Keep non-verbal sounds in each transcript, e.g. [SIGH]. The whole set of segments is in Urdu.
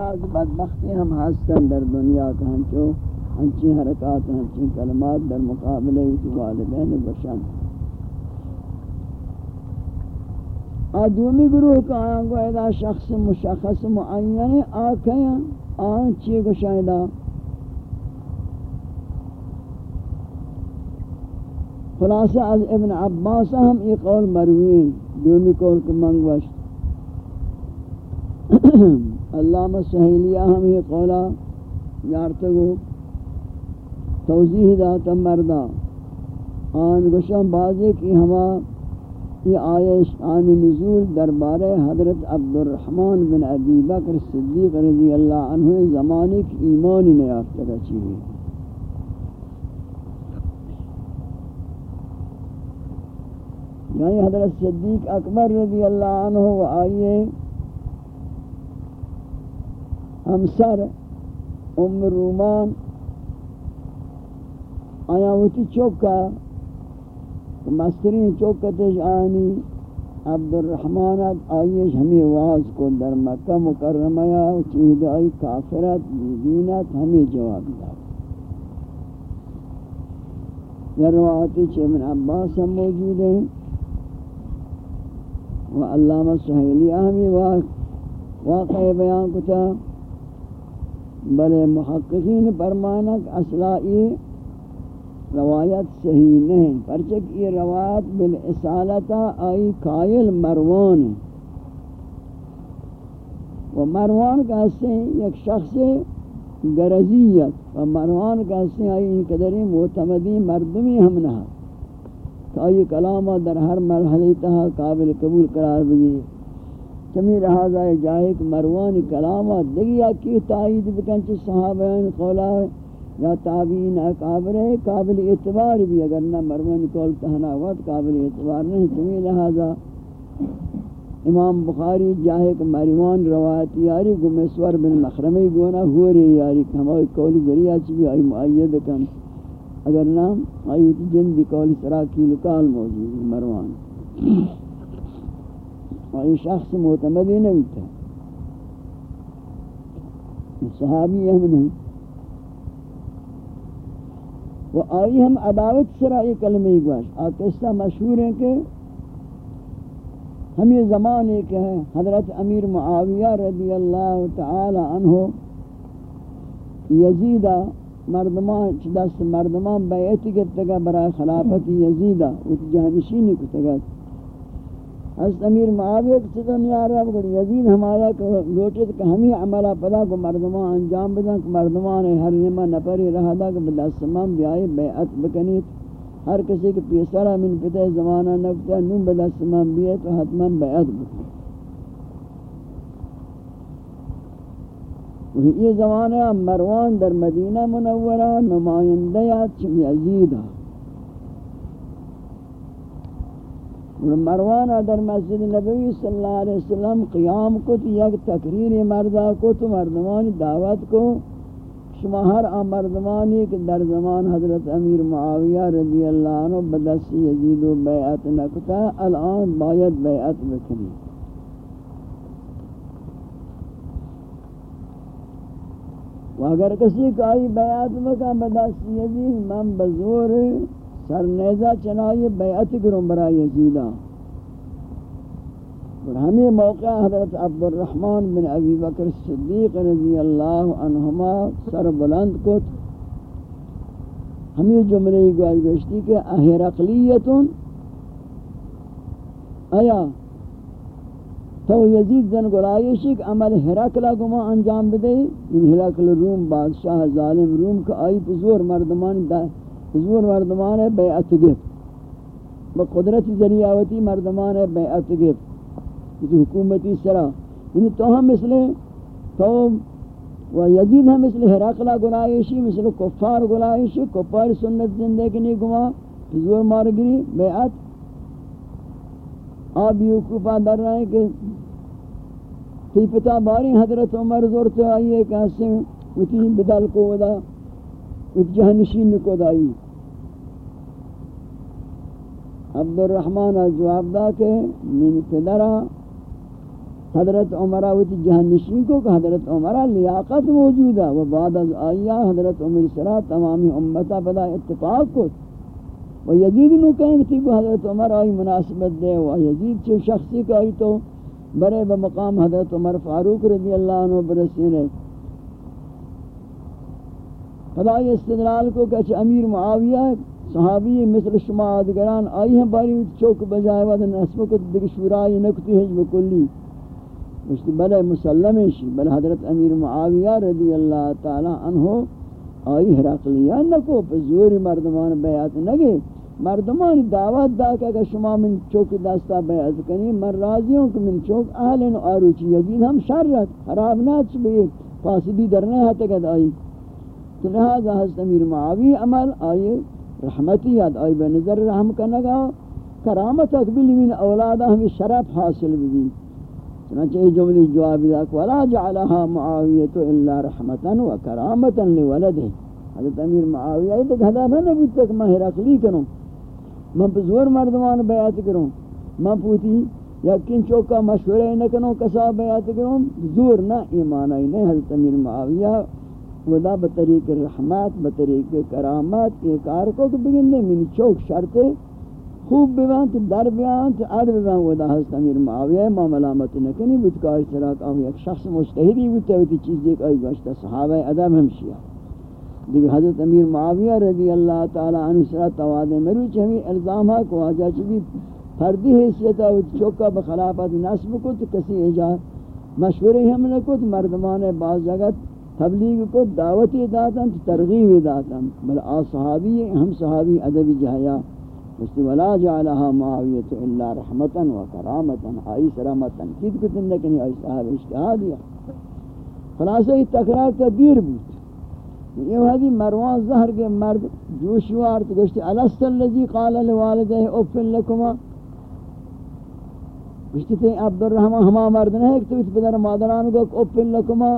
از بدبختی ہم ہستن در دنیا کا ہنچو، ہنچی حرکات، ہنچی کلمات در مقابلے والدین بشن۔ آدومی گروہ کا آیا گو ایدا شخص مشخص معین آکھیں آن چیئے گو شاہدہ خلاصہ از ابن عباس ہم یہ قول مروین دومی قول کو منگوشت علامہ سہیلیہ ہم یہ قولا یارتگو توضیح داتا مردہ۔ آن گشن بازے کی ہما یہ آیش، آن نزول دربار حضرت عبد الرحمن بن ابی بکر صدیق رضی اللہ عنہ زمانے کی ایمان نیافتگا چیئے یعنی حضرت صدیق اکبر رضی اللہ عنہ و آئیے۔ ہمسر ام رومان. آیا ہوتی چوکا؟ مسترین چوکتش آنی. عبد الرحمن آئیش ہمیں واز کو در مکہ مکرمہ یا آئی کافرت دینت ہمیں جواب دار یہ روایتی چھ ابن عباس ہم موجود ہیں. و علامہ سہیلی ہمیں واقع بیان کتا. بلے محققین فرمانک اصلائی روایت صحیح نہیں پرچک یہ روایت بالاسالتا آئی قائل مروان و مروان کا حصے ایک شخص گرزیت و مروان کا حصے آئی ان قدری معتمدی مردمی ہم نہ کہ آئی کلامہ در ہر مرحلی تہا قابل قبول قرار بگی چمی لہذا جائے کہ مروان کلامہ دگیا کی تائید بکنچ صحابین قولا یا تابعین اکابر ہے قابل اعتبار بھی، اگر نہ مروان قول تہنا وقت قابل اعتبار نہیں چمی لہذا امام بخاری جاہے کہ مروان روایتی یاری گمسور بن مخرمی گونا ہو رہی یاری کہ ہماری قولی ذریعہ چی آئی معید کم اگر نام آئی جن دی قولی سراکی لکال موجود مروان۔ آئی شخص معتمدی نہیں تھا صحابی ہم نہیں وہ آئی ہم عداوت سرائی کلمہ گوش آکستہ مشہور ہیں کہ ہم یہ زمان ایک ہے حضرت امیر معاویہ رضی اللہ تعالی عنہ یزیدہ مردمان دست مردمان بیعتی کتگا برای خلافت یزیدہ اس جہنشینی کتگا حضرت امیر معاویہ کی چیزا نہیں آ رہا یزید ہمارا گوٹے کہ ہمیں عملہ پدا کو مردمان، انجام بدن کہ مردمان، ہر نمہ نپری رہا دا کہ بدستمان بیائی بیعت بکنیت۔ ہر کسی کے پیسرہ من پتہ زمانہ نکتا نون بدستمان بیعت تو حتما بیعت بکنیت۔ یہ زمانہ مروان در مدینہ منورہ نمائندیات چم یزیدہ۔ مروان در مسجد نبوی صلی اللہ علیہ وسلم قیام کو تو یک تقریر مردہ کو تو مردمان دعوت کو۔ شما ہر آن مردمانی کہ در زمان حضرت امیر معاویہ رضی اللہ عنہ بدست یزید و بیعت نکتا الان باید بیعت بکنی۔ و اگر کسی کا آئی بیعت مکا بدست یزید، من بزور سر نیزہ چنائی بیعت کروں برا یزیدہ اور ہمیں موقع حضرت عبد الرحمن بن ابی بکر صدیق رضی اللہ عنہما سر بلند کت۔ ہمیں جملے گواج گوشتی کہ احرقلیتن آیا۔ تو یزید زن گلائشی کہ عمل حرکلہ گما انجام بدے۔ ان حرکل روم بادشاہ ظالم روم کا آئی پزور مردمان حضور مردمان بیعت گفت بقدرت ذریعاوتی مردمان بیعت گفت جو حکومتی سرا. یعنی تو ہم مثل تو و یزید ہم مثل حراقلہ گناہیشی مثل کفار گناہیشی کفار سنت زندگی نہیں گما، حضور مارگری، بیعت. آپ یہ حکوفہ در رہے ہیں کہ تی پتا باری حضرت عمر زورت آئیے، کہ اس سے بدل کو ودا جہنشین کو دائی. عبد الرحمن جواب دا کہ من پدرہ حضرت عمرہ ہوتی جہنشین کو کہ حضرت عمرہ لیاقت موجود ہے و بعد از آئیہ حضرت عمر سرا تمامی امتا بدا اتفاق کو و یزید نو کہیں کہ حضرت عمر آئی مناسبت دے و یزید چھو شخصی کا آئی تو برے بمقام حضرت عمر فاروق رضی اللہ عنہ برسینے خدای استدلال کو کہ امیر معاویہ صحابی مثل شما آدگران آئی ہیں باری چوک بجائے ودن اسم کو دیکھ شورائی نکتی حجب کلی۔ مشتی بلے مسلم شی بل حضرت امیر معاویہ رضی اللہ تعالی عنہ آئی حرقلیہ نکو پر زوری مردمان بیعت نگے۔ مردمان دعوت دا کہ شما من چوک دستا بیعت کنی، من راضی ہوں کہ من چوک اہل آروچی یزید ہم شررت حراب نات بھی فاسدی درنے ہاتے کہ آئی۔ تو لہذا حضرت امیر معاوی عمل آئی رحمتی یاد آئی بے نظر رحم کنگا، کرامت اقبل من اولادا ہمیں شرف حاصل بھی چنانچہ یہ جملی جواب داک ولا جعلها معاویت الا رحمتا و کرامتا لولده۔ حضرت امیر معاویہ یہ تک ہدف ہے نبی تک میں حرقلی کروں میں بزور مردمان بیعت کروں۔ میں پوتی یا کن چوکا مشورہ نہ کروں کسا بیعت کروں۔ زور نہ ایمان آئی نہیں حضرت امیر معاویہ۔ ودا بطریق رحمت، بطریق کرامت، یہ کار کو کہ بگندے من چوک شرط خوب بیوان تو در بیان، تو عد بیوان ودا حضرت امیر معاویہ ما ملامت نکنی بود کار سراک آو یک شخص مجتہدی بودتا ہوتی چیز دیکھ آئی گوشتا صحابہ ادم ہمشیہ دیکھ حضرت امیر معاویہ رضی اللہ تعالی عنہ سرا تواد مروچ ہمیں الزام ہے کو آجا چکی فردی حیثیتا ہوتی چوکا بخلافت نصب کو تو کسی اجاز مشورے ہم نے کو تو مردمان بعض جگت تبلیغ کو دعوتی داتاں ترغیب داتاں بل آ صحابی ہم صحابی ادب جہیا مست ولا جعلها معاویت الا رحمتا و کرامتا آئی سرامت تنقید کو تن لیکن آئی صحاب اجتہادیا خلاصہ یہ تکرار تدیر بود. یہ حدی مروان زہر کے مرد جوشوار تو گشتی الست اللذی قال لوالدہ افن لکما؟ گشتی تھی عبد الرحمن ہما مرد نہیں کہ تو اس بدر مادران کو افن لکما؟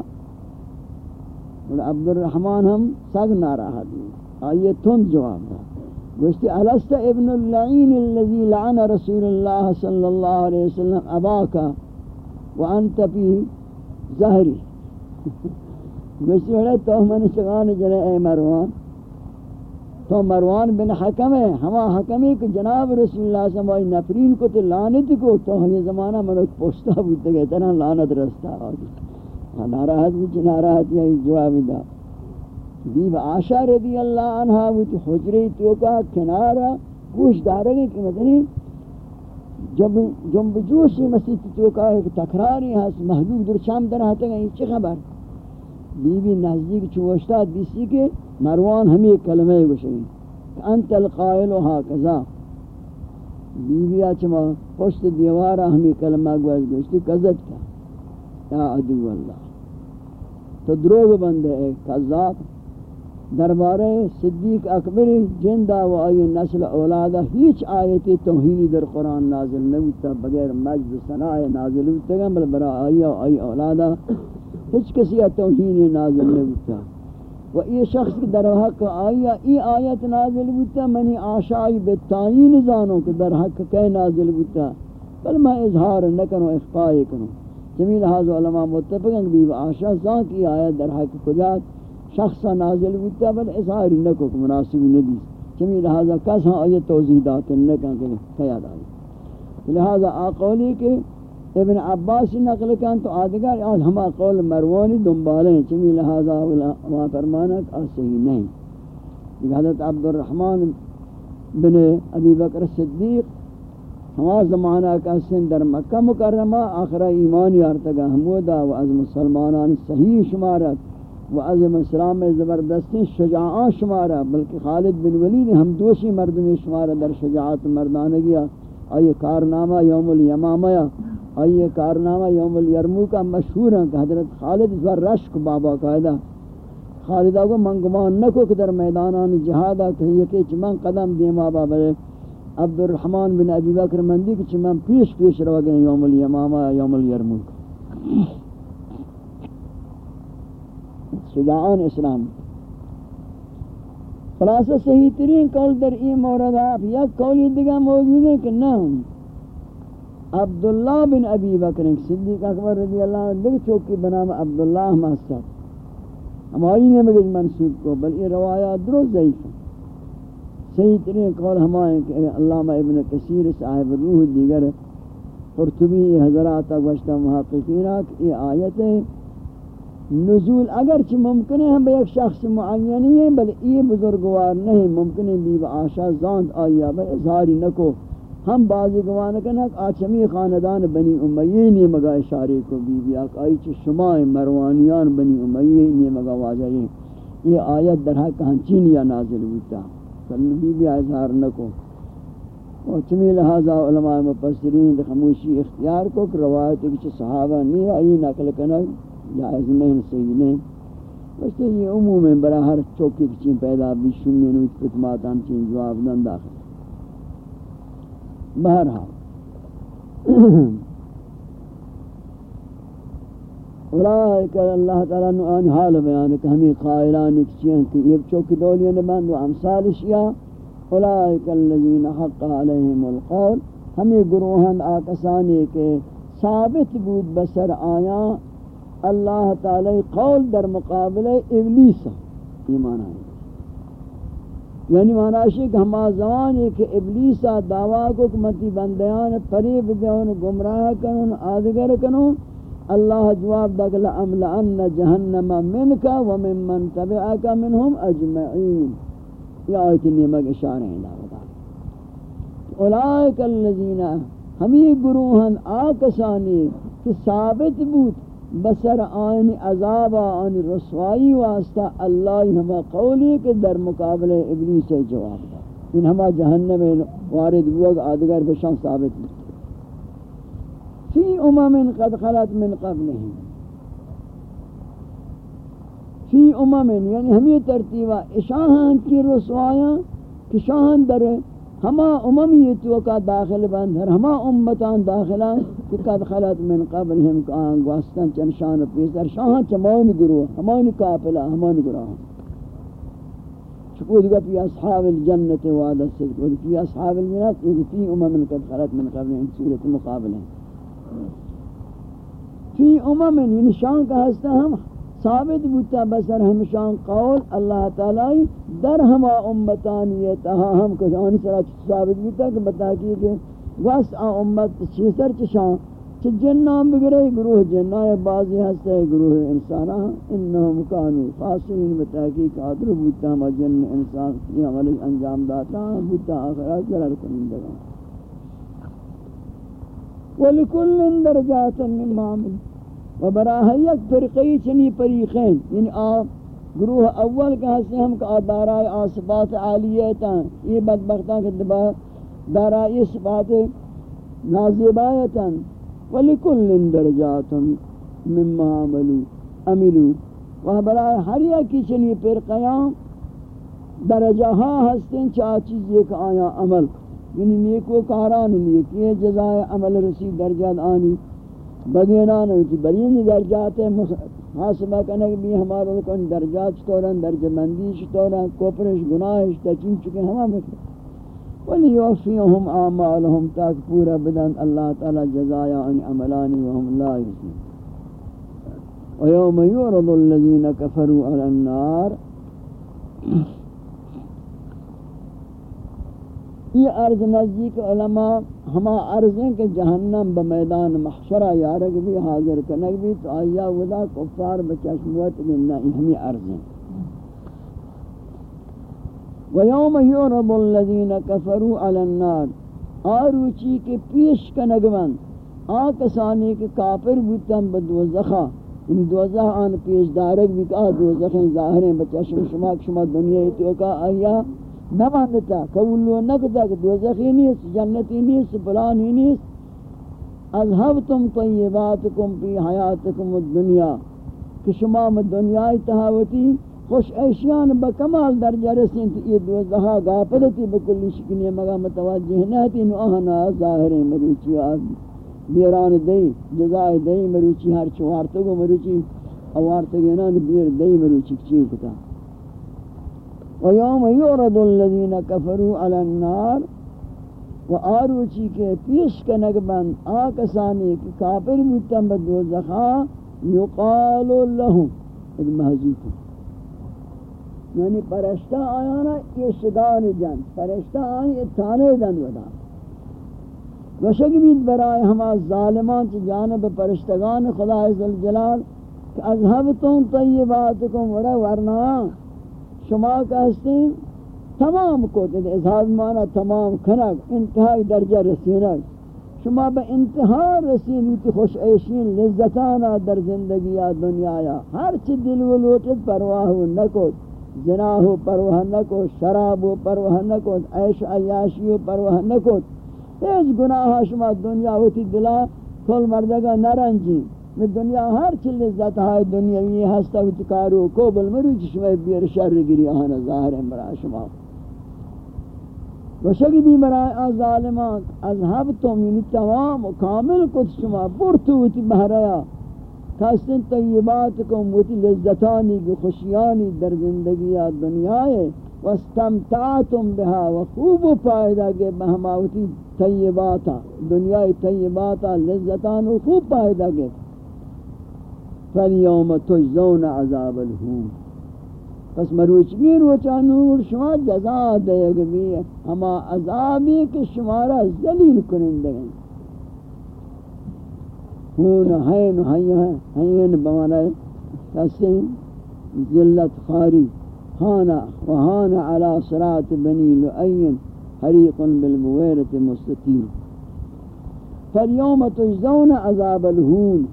عبد الرحمن ہم سگ ناراہ دی آئیے تند جواب دا گوشتی، الست ابن اللعین الذي لعن رسول اللہ صلی اللہ علیہ وسلم اباکا وانت پی زہری۔ گوشتی ہوئے تو من سگان جلے اے مروان۔ تو مروان بن حکم ہے۔ ہما حکمی کہ جناب رسول اللہ صلی اللہ علیہ وسلم نفرین کو تو لانت کو تو یہ زمانہ منک پوچھتا بودتا گئے تنا لانت رستا آگی ہاں، ناراحت بھی ناراحت یا جواب دا۔ دیو آشا رضی اللہ عنہ وہ حجری تو کا کنارا گوش دارنگی کہ مدنی جب جنب جوشی مسیح تو کا ایک تکراری ہے محلوب در شام در آتا گئی چی خبر؟ بی بی نزدیک چوشتا دیسی کے مروان ہمیں کلمہ گوشنی انت القائل ہا کذا بی بی آچما پشت دیوارا ہمیں کلمہ گوشتی، کذب کا یا عدو اللہ۔ تو دروغ بندے ہے کذاب. دربارے صدیق اکبر جندہ و آئی نسل اولادہ ہیچ آیتی توہینی در قرآن نازل نبوتا بغیر مجد سنائے نازل ہوتا بل برا آئی و آئی اولادہ ہیچ کسی توہینی نازل نبوتا. و یہ شخص در حق آئی ای آیت نازل ہوتا منی آشائی بتائین زانوں کہ در حق کئی نازل ہوتا بل میں اظہار نکنو اخفائی کنو جمیل حاضر علماء متفقن کہ بیو آشا زان کی آیت در حق کجات شخصا نازل بیتا بل اظہاری نکو کہ مناسبی نبی جمیل حاضر کس ہاں آیت توضیح داتے نکن کہ خیاد آئی. لہذا آقولی کہ ابن عباس نقل کن تو آدھگر آج ہما قول مروانی دنبالیں چمی لہذا وہاں فرمانا کہ آج صحیح نہیں. حضرت عبد الرحمن بن ابی بکر صدیق ہما زمانہ کا سن در مکہ مکرمہ، آخرہ ایمان یارتگا حمودہ و از مسلمانان صحیح شمارت و از اسلام زبردستی شجاعان شمارہ، بلکہ خالد بن ولید ہم دوشی مردمی شمارہ در شجاعت مردانگیا۔ آئیے کارنامہ یوم الیمامہ، آئیے کارنامہ یوم الیرمو کا مشہور ہیں کہ حضرت خالد اس بار رشک بابا قائدہ خالدہ کو منگمان نکو کہ در میدانان جہادہ کہ یہ کہ چمن قدم دیما بابا عبد الرحمن بن ابی بکر مندی کہ چمن پیش پیش رو گئے یوم الیمامہ یوم الیرموک شجاعان اسلام خلاصہ صحیح ترین قول در این مورد آپ یک قولی دیگا موجود ہے کہ نہ عبداللہ بن ابی بکر صدیق اکبر رضی اللہ عنہ دیکھ چوکی بنام عبداللہ مستر ہماری نے مگز منصوب کو بل یہ روایات درست ضعیف ہیں صحیح ترین قول ہمائیں کہ علامہ ابن کثیر صاحب روح دیگر قرطبی حضرات گوشتہ محققین کہ یہ آیت نزول اگرچہ ممکن ہے ہم بے ایک شخص معینی ہے بل یہ بزرگوار نہیں، ممکن ہے بیو آشا زاند آیا بل اظہاری نکو۔ ہم بعضی گوانا کنک آچمی خاندان بنی امیہ نہیں مگا اشارے کو بی بی آک آئی چھ شما مروانیان بنی امیہ نہیں مگا واجہ یہ آیت در حق ہنچینیا نازل ہوتا۔ فلن بی بی اظہار نکو۔ اور چمی لہذا علماء مپسرین خموشی اختیار کو کہ روایت کچھ صحابہ نہیں آئی نقل کنک جائز نہیں صحیح نہیں بس یہ عموم برا ہر چوکی کچھ پیدا بھی شمی نوچ پتماتان چین جواب دن داخل۔ بہرحال۔ [CLEARS THROAT] اولائک اللہ تعالیٰ نے آن حال بیان کہ ہمیں قائلان اکچیاں کہ یہ چوکی دولیاں بند و امثال اشیاء اولائک اللذین حق علیہم القول ہمیں گروہن آکسانی کے ثابت بود بسر آیا اللہ تعالی قول در مقابل ابلیس ایمان آئی یعنی معنی کہ ہما زمان ہے کہ ابلیسا دعویٰ کو کمتی بندیان پریب دیون گمراہ کنون آدگر کنون اللہ جواب دک لأملأن جہنم منکا ومن من تبعکا منہم اجمعین۔ یہ آیت نیمک اشارہ ہیں لاغتا اولائک اللذین ہمیں گروہن آکسانی کہ ثابت بود بسر آن عذاب آن رسوائی واسطہ اللہ ہما قولی کے در مقابل ابلیس جواب دا ان ہما جہنم وارد ہوگ آدگر بشان ثابت بھی فی امم قد خلت من قبلہم؟ فی امم یعنی ہمیں ترتیبہ اشاہن کی رسوائیاں کہ شاہن در ہما اممی توکا داخل بندر ہما امتان داخلہ کہ قد خلط من قبلہم کان گوستن چنشان پیسر شاہاں چمون گروہ ہمان کافلہ ہمان گروہ چکود گا پی اصحاب الجنت وعد الصدق پی اصحاب الجنت یہ فی امم قد خلط من قبلہم سورت مقابل ہیں۔ فی امم یعنی شان کا ہستا ہم ثابت بوتا بسر ہمشان قول اللہ تعالی در ہما امتانیت ہاں ہم کچھ آنی سرا ثابت بوتا کہ بتا کی کہ وس آ امت چیسر چشان چھ جنان بگرے گروہ جنائے بازی ہستے گروہ انسانا ہاں انہم کانو خاصین بتا کی کہ آدر بوتا ہما جن انسان کی عمل انجام داتا ہاں بوتا آخرات ضرر کنندگا وَلِكُلٍ دَرْجَاتًا مِّمَّا عَمِلُوا و براہ یک فرقی چنی پریخین یعنی آپ گروہ اول کا حصے ہم کا دارائے آصفات عالیتا یہ بدبختان کے دارائے صفات نازبایتا ولکل درجات مما عملو عملو و برای ہر یکی چنی فرقیان درجہ ہاں ہستیں چاہ چیز ایک آیا عمل. یعنی نیکو کاران نیکی جزائے عمل رسید درجات آنی، بگینان ہوتی برین درجات حاصبہ کنک بھی ہمارا لکن درجات چطورن درجہ مندی چطورن، کوپرش گناہش تچین چکے ہما مکر۔ وَلِيُوفِيهُمْ آمَالُهُمْ تاک پورا بدن اللہ تعالی جزایا ان عملانی وهم لا يسمون وَيَوْمَ يُعْرَضُ الَّذِينَ كَفَرُوا عَلَى النَّارِ۔ یہ عرض نزدیک علماء ہما عرضیں کہ جہنم بمیدان محشرہ یارک بھی حاضر کنک بھی تو آیا ودا کفار بچشموت مننا ہمی عرضیں۔ وَيَوْمَ يُعْرَضُ الَّذِينَ كَفَرُوا عَلَى النَّارِ، آروچی کے پیش کنگوان آکسانی کے کافر بودتاں بدوزخا ان دوزخ آن پیش دارک بھی کہا دوزخیں ظاہریں بچشم شما شما دنیا ہی تو کا آیا نہ مانتا قبول نہ کتا کہ دوزخی نیست، جنتی نہیں نیست فلانی نیست. اذهبتم طیباتکم فی حیاتکم الدنیا. کہ شما دنیا تہاوتی خوش عیشیان بکمال درجہ رسین تو یہ دوزخا غافلتی بکلی شکنی مگا متوجہ نہ تھی نو اہنا ظاہر مروچی آدمی بیران دی جزائے دی مروچی ہر چوارتگو مروچی، اوارتگینان بیر دی مروچی کچی کتا ويوم يعرض الذين كفروا على النار و آروچی کے پیش کنگ بند آکسانی کی کافر بیتن بدو زخا یقال لهم اد محضوط یعنی پرشتہ آیانا یہ شگان جن، پرشتہ آئی یہ تانے دن ودا۔ وشک بید برائے ہما ظالمان چی جانب پرشتگان خدا عزالجلال کہ اذهبتم طیباتکم وڑا ورنا۔ شما کہستے ہیں تمام کو یعنی اظہار مانا تمام کھنک انتہائی درجہ رسینک شما با انتہا رسینی تی خوش عیشین لذتانا در زندگی دنیا یا ہر چی دل و لوٹت پرواہ نکو جناح پرواہ نکو شراب پرواہ نکو عیش، عیاشی پرواہ نکو ایس گناہ شما دنیا ہوتی دلا، کل مردگا نرنجی میں دنیا ہر چیز لذت ہے دنیاوی ہستا ہوتی کارو کو بل مرو چشمہ بیر شر گری آہانا ظاہر ہے مرا شما وشگی بھی مرائے آ ظالمان اذهب تم یعنی تمام و کامل کت شما برتو وتی بہریا کاسن طیبات کم وتی لذتانی کی خوشیانی در زندگی دنیا ہے واستمتعتم بها و خوب و پائدہ کے بہماوتی طیباتا دنیا طیباتا لذتان و خوب پائدہ کے فَالْيَوْمَ تُجْزَوْنَ عَذَابَ الهون. پس مروچ میر و چانور شما جزا دے گی اما عذابی کے شمارا ذلیل کنندے ہیں ہون ہیں ہیں ہیں بمانا ہے ذلت خاری. خانا وهان علی صراط بنی لؤي حریق بالمویرت مستطيل فاليوم تجزون عذاب الهون.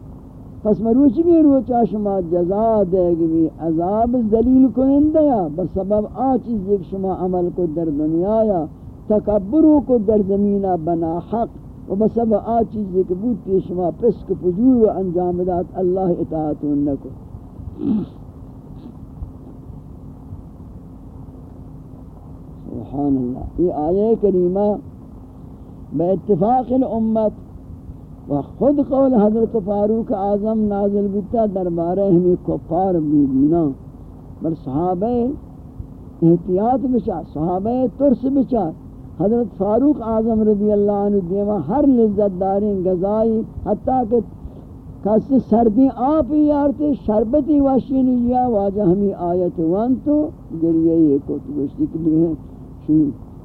پس مروچ بھی روچا شما جزا دے گی عذاب ذلیل کنندہ یا بسبب آ چیز ایک شما عمل کو در دنیا یا تکبرو کو در زمینہ بنا حق، و بسبب آ چیز ایک بوتی شما پسک فجور و انجام دات اللہ اطاعت انکو سبحان اللہ۔ یہ آیہ کریمہ، بے اتفاق الامت و خود قول حضرت فاروق اعظم نازل بتا دربارے ہمیں کفار بھی دینا بل صحابہ احتیاط بچا، صحابہ ترس بچا۔ حضرت فاروق اعظم رضی اللہ عنہ دیما ہر لذت داریں غذائی، حتیٰ کہ کس سردی آپ ہی یارتے شربتی واشینی یا واجہ ہمیں آیت وان تو گریہ یہ کو تو بھی ہیں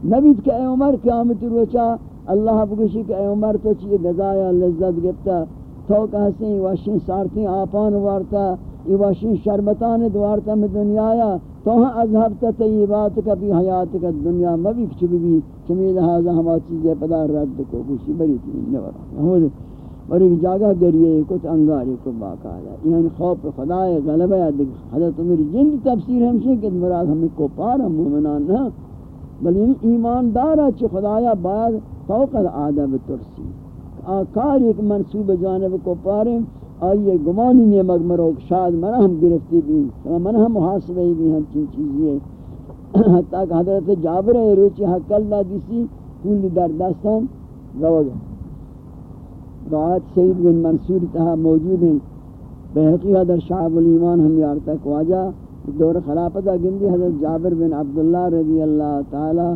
نبیت کہ اے عمر قیامت روچا اللہ بگوشی کہ اے عمر تو چیئے گزایا لذت گفتا تو کہسیں واشین سارتی آپان وارتا یہ واشین شربتان دوارتا میں دنیا آیا، تو ہاں اذہبتا طیبات کا بھی حیات کا دنیا مبی کچھ بھی چمی لہذا ہما چیزیں پدا رد کو گوشی بری تھی، نورا۔ اور ایک جاگہ گریے، کچھ انگاری کو باقا ہے۔ یعنی خوف خدا غلبہ حضرت عمر جند تفسیر ہمشہ کہ مراد ہمیں کو پارا مومنان نہ بل یعنی ایماندار ہے خدایا بعد فوق العادہ بترسی. آکار ایک منصوب جانب کو پارے آئیے گمانی نہیں مگمرو شاید منہ ہم گرفتی بھی منہ ہم محاسبہ بھی ہم چین چیزی ہے. حتیٰ کہ حضرت جابر روچی حق اللہ دیسی، پولی در دستان رو گئے. روایت سید بن منصور تہا موجود ہیں. بحقیہ در شعب الایمان ہم یار تک واجہ. دور خلافت گندی حضرت جابر بن عبداللہ رضی اللہ تعالی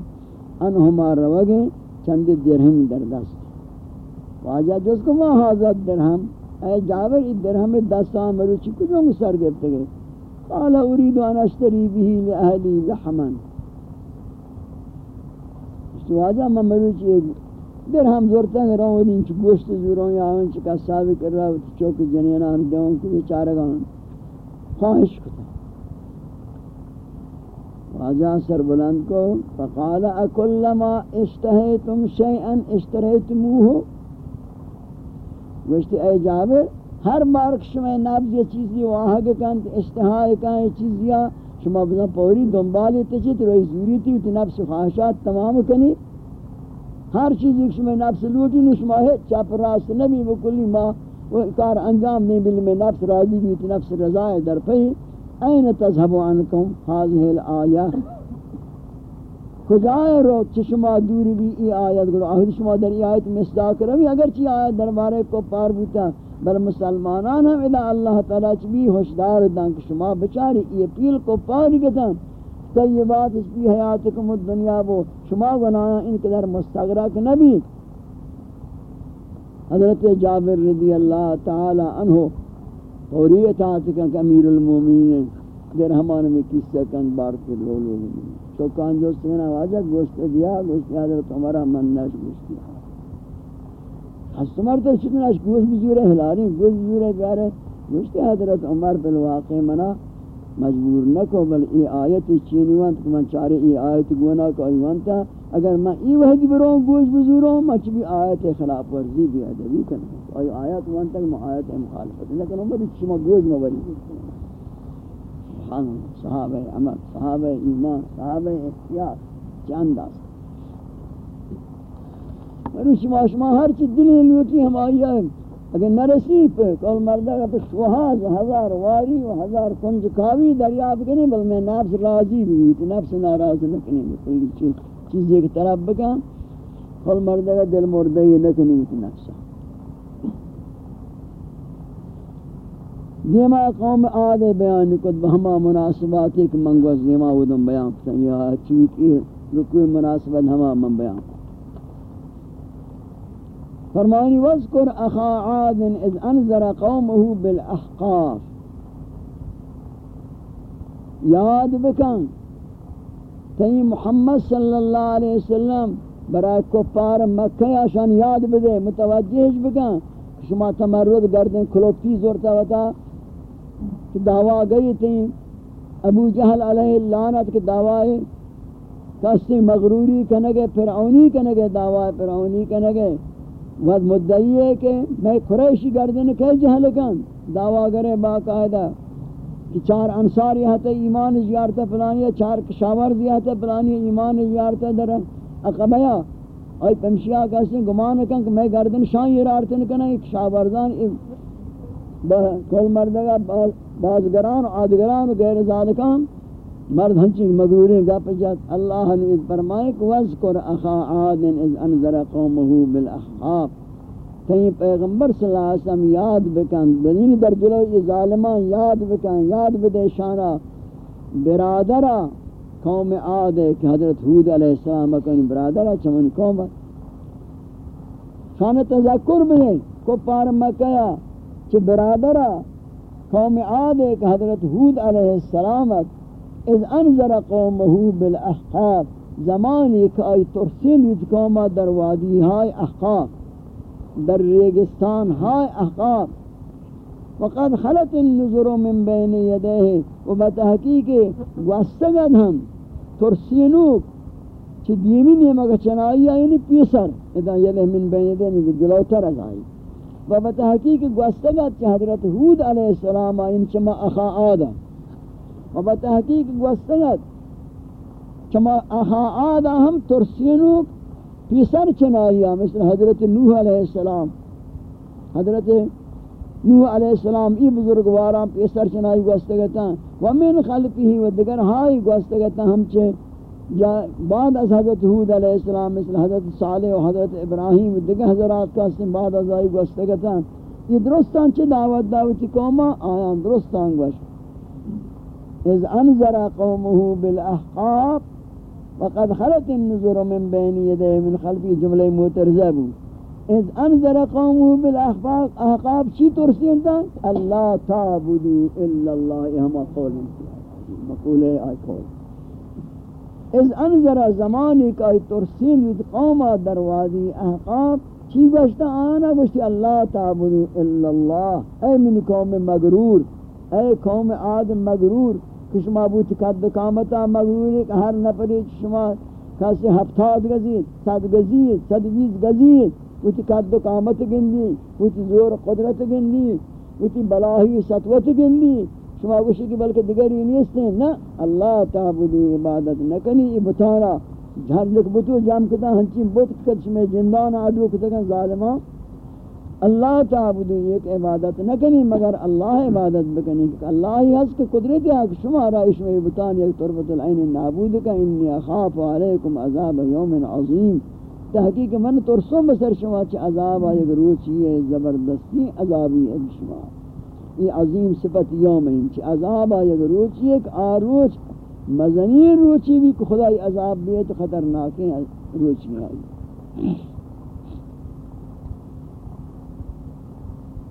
انہما روگیں چند درہم در دست. واجہ جس کو وہاں حاضر درہم، اے جابر، ای درہم دستا مروچی کجوں سر گفتے گئے؟ قال اريد ان اشتري به لاهلي لحما. واجہ میں مروچی درہم زورتا ہے رہوں دین چ گوشت زوروں یا ان چ کا ثابت کر رہا چوک جنینا دیوں کو بیچارہ گا خواہش کو واجہ سر بلند کو، فقال، اکلما اشتہیتم شیئا اشتریتموہ گوشتی، اے جابر، ہر بار شما نبض یہ چیزی واہگ کند اشتہائی کن چیزیا شما بزن پوری دنبالی تچیت روی زوری تھی تی نفس خواہشات تمام کنی. ہر چیزی شما نفس لوٹی نو شما ہے چاپ راست نبی، بکلی ما، وہ کار انجام نہیں بل میں نفس راضی بھی، تی نفس رضای در پہی. این تذهب عنکم هذه الآیه. کجائے رو چشما دوری بھی ای آیت گلو آخر شما در ای آیت مصداق روی اگر چی آیت دربارے کو پار بوتا بل مسلمانان ہم ادا اللہ تعالی چ بھی ہوشدار دن کہ شما بچاری ای پیل کو پار گتن طیبات اس کی حیاتکم الدنیا وہ شما گنایا ان قدر مستغرق نبی حضرت جابر رضی اللہ تعالی عنہ حریت آتکا کہ امیر المومنین در ہمان میں قصہ کن بار کے لو لو تو کان جو سینا واجہ گوشت دیا، گوشت حضرت عمرہ من نش گوشت دیا۔ حسمر تو چکن اش گوشت بزورے ہلاری گوشت بزورے پیارے گوشت حضرت عمر بالواقع منا مجبور نکو، بل ای آیت چینی وانت کہ من چارے ای آیت گونا کو ایوانتا اگر میں ای وحدی بروں گوش بزوروں مچ بھی آیت خلاف ورزی بھی ادبی کرنا آئی آیت وانتا کہ میں آیت مخالفت لیکن امر شما گوش مبری سبحان صحابہ عمل صحابہ ایمان، صحابہ احتیاط، چند آسا اور شما شما ہر چیز دلی لوٹی، ہم آئی ہے اگر نرسی پہ، کل مردہ کا پہ شوہاز، ہزار واری و ہزار کنج کاوی دریاب کرنے بل میں نفس راضی بھی تو نفس ناراض نکنی کلی چیز چیز ایک طرف بکا کل مردہ کا دل مردہی نکنی تو نفسا دیما قوم آدھے بیان کت بہما مناسبات ایک منگوز دیما ودن بیان کتا یا چوی رکوی مناسبت ہما من بیان فرمانی وذکر اخا عاد اذ انذر قومه بالاحقاف۔ یاد بکن تی محمد صلی اللہ علیہ وسلم برای کفار مکہ آشان یاد بدے متوجہش بکن شما تمرد گردن کلوپتی زورتا وتا کہ دعویٰ گئی تھی ابو جہل علیہ اللعنت کے دعوی کسی مغروری کنگے فرعونی کنگے دعوی فرعونی کنگے ود مدعی ہے کہ میں قریشی گردن کہ جہل کن۔ دعویٰ کرے باقاعدہ کہ چار انصار یہاں تے ایمان زیارت پلانی ہے چار کشاور زیارت پلانی ہے ایمان زیارت در اقبیا اور پمشیا کہتے ہیں، گمان کن کہ میں گردن شان یہ رارتن کنا ایک شاوردان کل مردگا بازگران و آدگران و غیر ذالکان، مرد ہنچی مغروری گپ جات، اللہ نے فرمائے کہ وذکر اخا عاد اذ انذر قومه بالاحقاف کہیں پیغمبر صلی اللہ علیہ وسلم یاد بکن بنین در جلو یہ ظالمان یاد بکن، یاد بدے شانا برادرہ قوم عاد کہ حضرت حود علیہ السلام کن برادرہ چمن قوم۔ شان تذکر بدے کفار مکہ چھ برادرہ قوم عاد ہے کہ حضرت حود علیہ السلام اذ انذر قومه بالاحقاب، زمانی که ای ترسین وید قوما در وادی های احقاب، در ریگستان های احقاب. وقد خلط النظر من بین یدیه و بتحقیق وستگد ہم ترسینوک چی دیمی نیمگا چنائی آئینی پیسر. ادا یده من بین یدیه نیگو جلوتر از آئی و بتحقیق وستگد چی حضرت حود علیہ السلام آئین چما اخا آدم. و بتحقیق گوستند چما اها آدھا ہم ترسینو پیسر چنائیا مثل حضرت نوح علیہ السلام. حضرت نوح علیہ السلام ای بزرگواران پیسر چنائی گوستگتا و من خلقی و دگر ہائی گوستگتا ہم چے بعد از حضرت حود علیہ السلام، مثل حضرت صالح و حضرت ابراہیم و دگر حضرات کا سن بعد از آئی گوستگتا یہ درستان چے دعوت دعوتی قوما آیان درستان گوشت. اذ انذر قومه بالاحقاب، وقد خلت النذر من بين يديه من خلفه جمله مترزه اذ انذر قومه بالاحقاب، احقاب چی ترسین تا اللہ تعبدوا الا الله ہم قول مقوله ای قول. اذ انذر زمانی کا ترسین ود قوم در وادی احقاب چی گشتا آنا گشتی اللہ تعبدوا الا الله اے من قوم مغرور اے قوم عاد مغرور کہ شما بوت کد کامتا مغروری کہ ہر نفری شما کسی ہفتاد گزید، صد گزید، صد بیز گزید بوت کد کامت گندی بوت زور قدرت گندی بوت بلاہی سطوت گندی. شما گوشی کہ بلکہ دیگری نیستیں نا اللہ تعبدو عبادت نکنی بتانا جھر لکھ بتو جام کتا ہنچی بوت کت شما جندان عدو کتا ظالمان اللہ تعبدو ایک عبادت نہ کنی مگر اللہ عبادت بکنی۔ کہ اللہ ہی حس کے قدرت ہے کہ شما رائش میں بتان یک طرفت العین نابود کا، انی اخاف علیکم عذاب یوم عظیم۔ تحقیق من ترسوں بسر شما، چی عذاب آئے روچی ہے زبردستی عذابی ہے شما۔ یہ عظیم صفت یوم چی؟ عذاب آئے روچی ہے کہ آروچ مزنین روچی بھی کہ خدای عذاب بھی تو خطرناک ہیں روچی آئی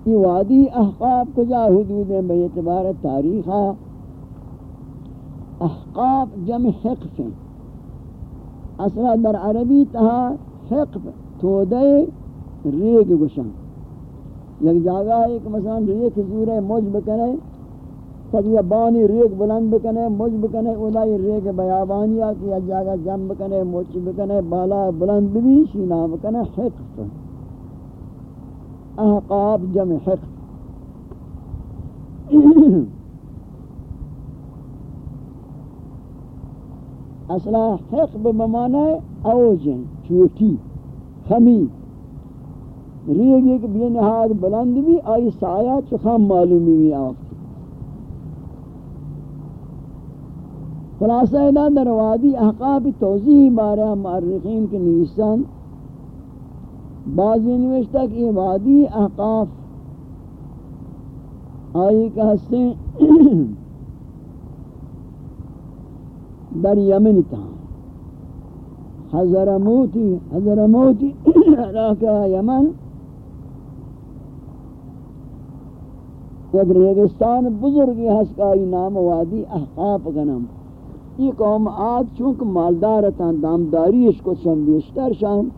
یہ وادی احقاب کجا حدود ہیں؟ بے اعتبار تاریخہ احقاب جمع حقف ہیں. اصلا در عربی تہا حقف تودے ریگ گشن یک جاگہ ہے کہ مثلا ریگ زور موج بکنے تک بانی ریگ بلند بکنے، موج بکنے، اولائی ریگ بیابانیا کی یک جاگہ جم بکنے موچ بکنے، بالا بلند بھی شینا بکنے حقف احقاب جمع حقف اصلا حقب بمعنی اوجن چوٹی، خمی۔ ریگ ایک بھی نہاد بلند بھی، آئی سایہ چخم معلومی بھی آفت خلاصہ ادا در وادی احقاب توضیح بارہ معرخین کے نویسان. بعضی نوشتہ کہ یہ وادی احقاف آئی کہ ہستے در یمن تھا. حضر موتی حضر موتی [CLEARS THROAT] علاقہ یمن. یک ریگستان بزرگی ہسکائی نام وادی احقاف گنم. یہ قوم آد چونکہ مالدار تھا دامداری اس کو سم بیشتر شام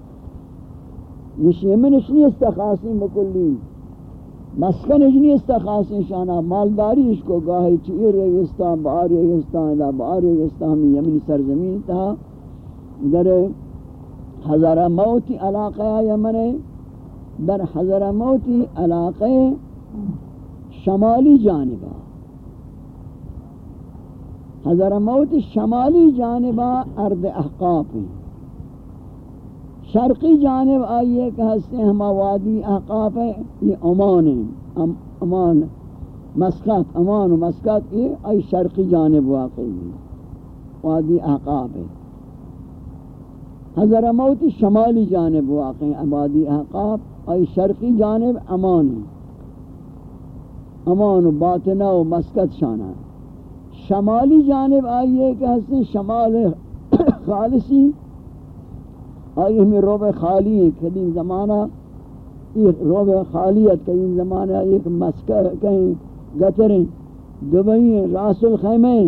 نشیمن اس استخاصی مکلی. مسکن اس استخاصی شانا مالداری اس کو گاہی چوئی ریگستان بار ریگستان دا بار ریگستان میں یمنی سرزمین تھا در حضر موتی علاقہ یمن در حضر موتی علاقہ شمالی جانبہ حضر موت شمالی جانبہ ارد احقاف شرقی جانب آئیے کہ ہستے ہما وادی احقاف ہے یہ امان ہے امان مسکت امان و مسکت یہ آئی شرقی جانب واقعی ہے وادی احقاف ہے حضر موت شمالی جانب واقع ہے وادی احقاف، آئی شرقی جانب امان ہے امان و باطنہ و مسکت شانہ۔ شمالی جانب آئیے کہ ہستے شمال خالصی۔ آئی ہمیں روب خالی ہیں قدیم زمانہ۔ یہ روب خالیت قدیم زمانہ ایک مسکر کہیں گتریں دبئی ہیں، راس الخیمیں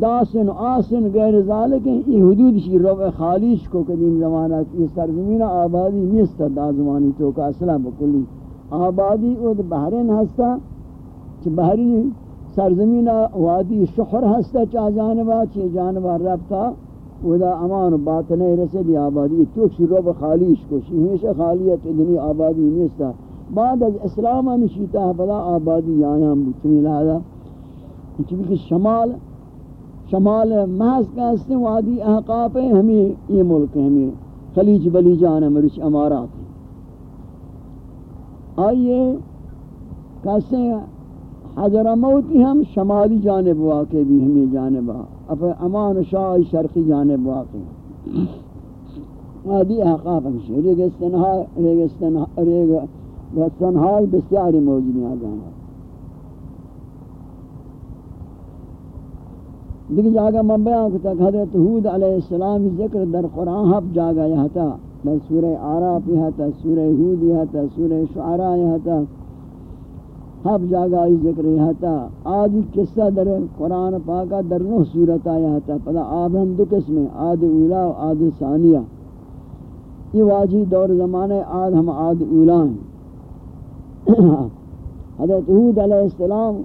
داسن آسن غیر ذالک ہیں۔ یہ حدود شی روب خالیش کو قدیم زمانہ کی سرزمین آبادی نیست دا زمانی تو کا اصلہ بکلی۔ آبادی او بحرین ہستا چھ بحری سرزمین وادی شخر ہستا چاہ جانبا چاہ جانبا ربتا ودا امان بات نہیں رسد آبادی تو شروع بخالیش کو ہمیشہ خالیت ادنی آبادی نیستا. بعد از اسلام نشیتا بلا آبادی یعنی ہم بچمی لہذا چونکہ شمال شمال محض کا وادی احقاف ہیں ہمیں یہ ملک ہیں ہمیں خلیج بلی جان مرچ امارات. آئیے، کہتے ہیں حضر موتی ہم شمالی جانب واقع بھی ہمیں جانب اپ امان شاہ شرقی جانب واقع آدھی احقاف ہمشہ ریگستنہا ریگستنہا بسیاری موجودی آجانا دیکھ جاگا من بیان کو تک حضرت حود علیہ السلام ذکر در قرآن حب جاگا یہاں تا در سورہ عراف یہاں تا سورہ حود یہاں تا سورہ شعراء یہاں تا ہب جاگا ای ذکر یہاں تا آدھی قصہ در قرآن پاکا در نو صورت آیا تا پدا آب ہم دو قسم ہیں، آد اولا و آد ثانیہ۔ یہ واجی دور زمانے آد ہم آد اولا ہیں۔ [COUGHS] حضرت حود علیہ السلام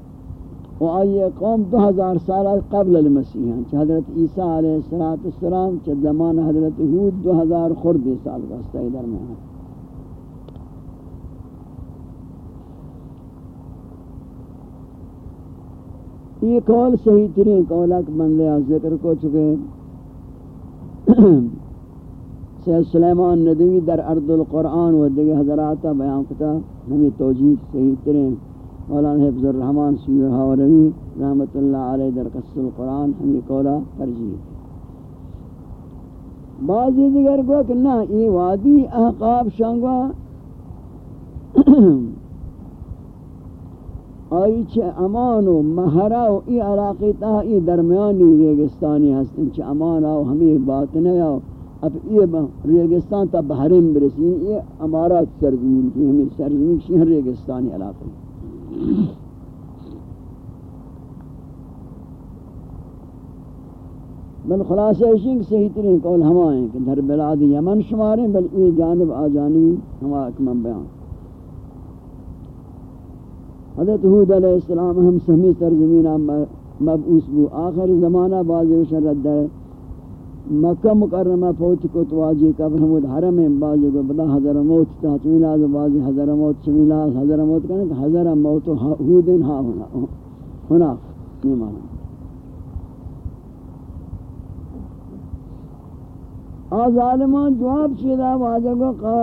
و آئی قوم دو ہزار سالہ قبل المسیح ہیں حضرت عیسیٰ علیہ السلام چھ زمان حضرت حود دو ہزار خرد سال بستا ادھر میں ہیں یہ قول صحیح ترین قولک بندے ذکر کو چکے [CLEARS THROAT] سید سلیمان ندوی در ارض القرآن و دیگه حضرات بیان کتا، ہمیں توجیح صحیح ترین مولانا حفظ الرحمن سیوہ حوروی رحمت اللہ علیہ در قصد القرآن ہمیں قولا ترجیح بعضی دیگر گو کہ نا یہ وادی احقاب شانگوا [CLEARS THROAT] آئی چھ امان و محرہ و ای علاقی تا، ای درمیانی ریگستانی ہستن چھ امان آو، ہمیں باطنے آو۔ اب یہ ریگستان تا بحرین برسی یہ امارات سرزمین کی، ہمیں سرزمین کی ریگستانی علاقے۔ بل خلاصہ اشین صحیح ترین قول ہما ہیں کہ در بلاد یمن شماریں بل یہ جانب آجانبی ہما اکمن بیان۔ حضرت حود علیہ السلام ہم سمی سرزمینہ مبعوث بو، آخر زمانہ بازی وشرد در مکہ مکرمہ پوچ کو تو واجی قبر حمود حرم ہیں بازی کو بدا حضر موت، تا چمیلاز بازی حضر موت چمیلاز حضر موت کہنے کہ حضر موت حودن ہا ہونا ہونا یہ مانا آ ظالمان جواب چیدہ واجہ کو